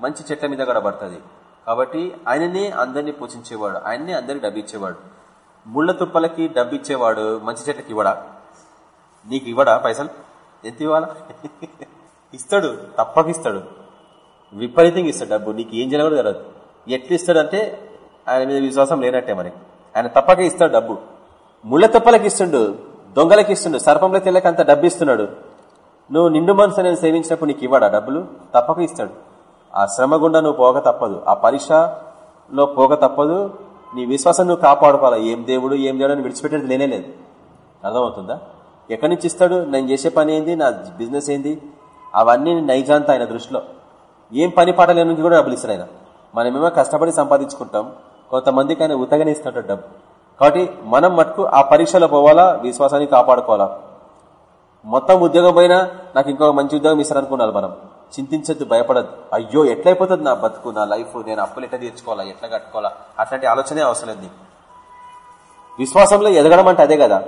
మంచి చెట్ల మీద కూడా పడుతుంది. కాబట్టి ఆయననే అందరినీ పోషించేవాడు ఆయన్నే అందరినీ డబ్బు ఇచ్చేవాడు ముళ్ళ తుప్పలకి డబ్బు ఇచ్చేవాడు మంచి చెట్లకి ఇవ్వడా? నీకు ఇవ్వడా పైసలు? ఎంత ఇవ్వాలా? ఇస్తాడు తప్పక ఇస్తాడు. విపరీతంగా ఇస్తాడు డబ్బు నీకు ఏం జరగదు తెలియదు ఎట్లు ఇస్తాడు అంటే ఆయన మీద విశ్వాసం లేనట్టే మరి. ఆయన తప్పక ఇస్తాడు డబ్బు. ముళ్ళ తుప్పలకి ఇస్తుండు దొంగలకి ఇస్తుండు సర్పంలో తెల్లకంత అంత డబ్బు ఇస్తున్నాడు నువ్వు నిండు మనసు నేను సేవించినప్పుడు నీకు ఇవ్వడా డబ్బులు? తప్పక ఇస్తాడు. ఆ శ్రమ గుండా నువ్వు పోక తప్పదు. ఆ పరీక్షలో పోక తప్పదు. నీ విశ్వాసం నువ్వు కాపాడుకోవాలి? ఏం దేవుడు ఏం దేవుడు అని విడిచిపెట్టేది లేనే లేదు. అర్థమవుతుందా? ఎక్కడి నుంచి ఇస్తాడు? నేను చేసే పని ఏంది? నా బిజినెస్ ఏంది? అవన్నీ నైజాంత ఆయన దృష్టిలో. ఏం పని పాటల నుంచి కూడా డబ్బులు ఇస్తాడు ఆయన. మనమేమో కష్టపడి సంపాదించుకుంటాం. కొంతమందికి ఆయన ఉతగనే ఇస్తాడు డబ్బు. కాబట్టి మనం మటుకు ఆ పరీక్షలో పోవాలా? విశ్వాసాన్ని కాపాడుకోవాలా? మొత్తం ఉద్యోగం పోయినా నాకు ఇంకొక మంచి ఉద్యోగం ఇస్తారనుకున్నారు మనం. చింతించద్దు భయపడద్దు. అయ్యో ఎట్లయిపోతుంది నా బతుకు నా లైఫ్ నేను అప్పులు ఎట్లా తీర్చుకోవాలా ఎట్లా కట్టుకోవాలా? అట్లాంటి ఆలోచనే అవసరం లేదు విశ్వాసంలో ఎదగడం అంటే అదే కదా.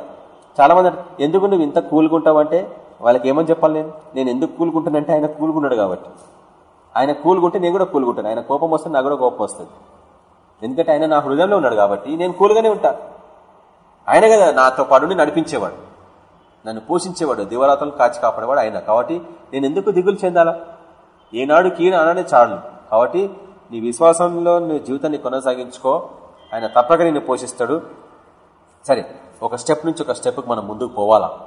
చాలా మంది ఎందుకు నువ్వు ఇంత కూలుకుంటావంటే వాళ్ళకి ఏమని చెప్పాలి నేను? నేను ఎందుకు కూలుకుంటానంటే ఆయన కూలుకున్నాడు కాబట్టి. ఆయన కూలుకుంటే నేను కూడా కూలుకుంటాను ఆయన కోపం వస్తే నాకు కూడా కోపం వస్తుంది. ఎందుకంటే ఆయన నా హృదయంలో ఉన్నాడు కాబట్టి నేను కూలుగానే ఉంటా. ఆయన కదా నాతో పాటు నడిపించేవాడు. నన్ను పోషించేవాడు దివరాతలు కాచి కాపాడేవాడు ఆయన. కాబట్టి నేను ఎందుకు దిగులు చెందాలా? ఏనాడు కీన అననే చాలు. కాబట్టి నీ విశ్వాసంలో నీ జీవితాన్ని కొనసాగించుకో. ఆయన తప్పక నిన్ను పోషిస్తాడు. సరే ఒక స్టెప్ నుంచి ఒక స్టెప్కి మనం ముందుకు పోవాలా?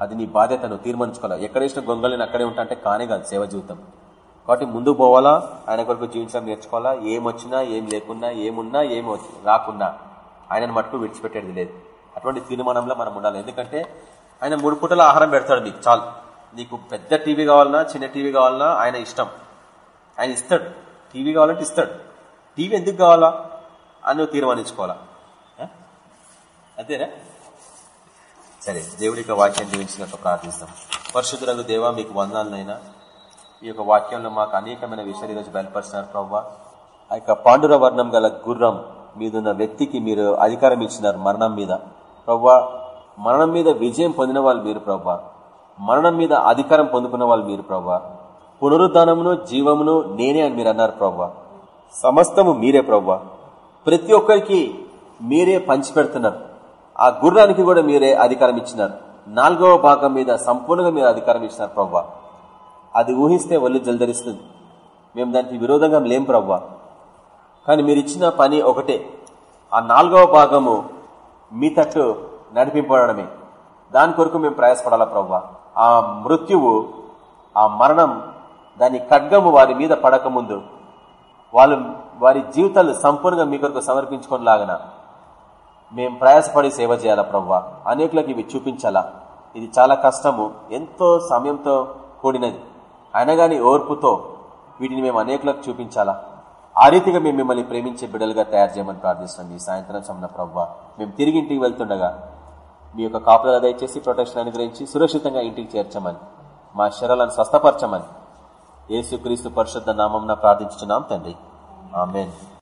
అది నీ బాధ్యత నువ్వు తీర్మానించుకోవాలా? ఎక్కడ వేసిన గొంగళిని అక్కడే ఉంటా అంటే కానే కాదు సేవ జీవితం. కాబట్టి ముందుకు పోవాలా? ఆయన కొరకు జీవించడం నేర్చుకోవాలా? ఏమొచ్చినా ఏం లేకున్నా ఏమున్నా ఏమి రాకున్నా. ఆయనను మట్టుకు విడిచిపెట్టేది లేదు. అటువంటి తీర్మానంలో మనం ఉండాలి. ఎందుకంటే ఆయన మూడు పూటల ఆహారం పెడతాడు నీకు. చాలు. నీకు పెద్ద టీవీ కావాలన్నా చిన్న టీవీ కావాలన్నా ఆయన ఇష్టం. ఆయన ఇస్తాడు. టీవీ కావాలంటే ఇస్తాడు. టీవీ ఎందుకు కావాలా అని నువ్వు తీర్మానించుకోవాలా? అంతేనా? సరే దేవుడి యొక్క వాక్యాన్ని జీవించినట్టు ప్రార్థిస్తాం. పరిశుద్ధులకు దేవా మీకు వందాలనైనా ఈ యొక్క వాక్యంలో మాకు అనేకమైన విషయాలు ఈరోజు బయలుపరిచినారు ప్రవ్వా. ఆ యొక్క పాండుర వర్ణం గల గుర్రం మీదున్న వ్యక్తికి మీరు అధికారం ఇచ్చినారు మరణం మీద. ప్రవ్వా మరణం మీద విజయం పొందిన వాళ్ళు మీరు ప్రభా. మరణం మీద అధికారం పొందుకున్న వాళ్ళు మీరు ప్రభా. పునరుద్ధానమును జీవమును నేనే అని మీరు అన్నారు ప్రవ్వా సమస్తము మీరే ప్రవ్వా ప్రతి ఒక్కరికి మీరే పంచిపెడుతున్నారు. ఆ గుర్రానికి కూడా మీరే అధికారం ఇచ్చినారు. నాలుగవ భాగం మీద సంపూర్ణంగా మీరు అధికారం ఇచ్చినారు ప్రవ్వా అది ఊహిస్తే ఒళ్ళు జలధరిస్తుంది. మేము దానికి విరోధంగా లేం ప్రవ్వా కానీ మీరు ఇచ్చిన పని ఒకటే. ఆ నాలుగవ భాగము మీ తట్టు నడిపింపడమే దాని కొరకు మేము ప్రయాసపడాలా ప్రవ్వా? ఆ మృత్యువు ఆ మరణం దాని ఖడ్గము వారి మీద పడకముందు వాళ్ళు వారి జీవితాలు సంపూర్ణంగా మీ కొరకు సమర్పించుకునేలాగన మేము ప్రయాసపడి సేవ చేయాలా ప్రవ్వా? అనేకులకు ఇవి చూపించాలా? ఇది చాలా కష్టము ఎంతో సమయంతో కూడినది. అనగాని ఓర్పుతో వీటిని మేము అనేకులకు చూపించాలా? ఆ రీతిగా మేము మిమ్మల్ని ప్రేమించే బిడ్డలుగా తయారు చేయమని ప్రార్థిస్తున్నాం ఈ సాయంత్రం సమన ప్రవ్వ. మేము తిరిగి ఇంటికి వెళ్తుండగా మీ యొక్క కాపుదల దయచేసి ప్రొటెక్షన్ అనుగ్రహించి సురక్షితంగా ఇంటికి చేర్చమని మా శరాలను స్వస్థపరచమని యేసుక్రీస్తు పరిశుద్ధ నామం ప్రార్థించుతున్నాం తండ్రి. ఆమెన్.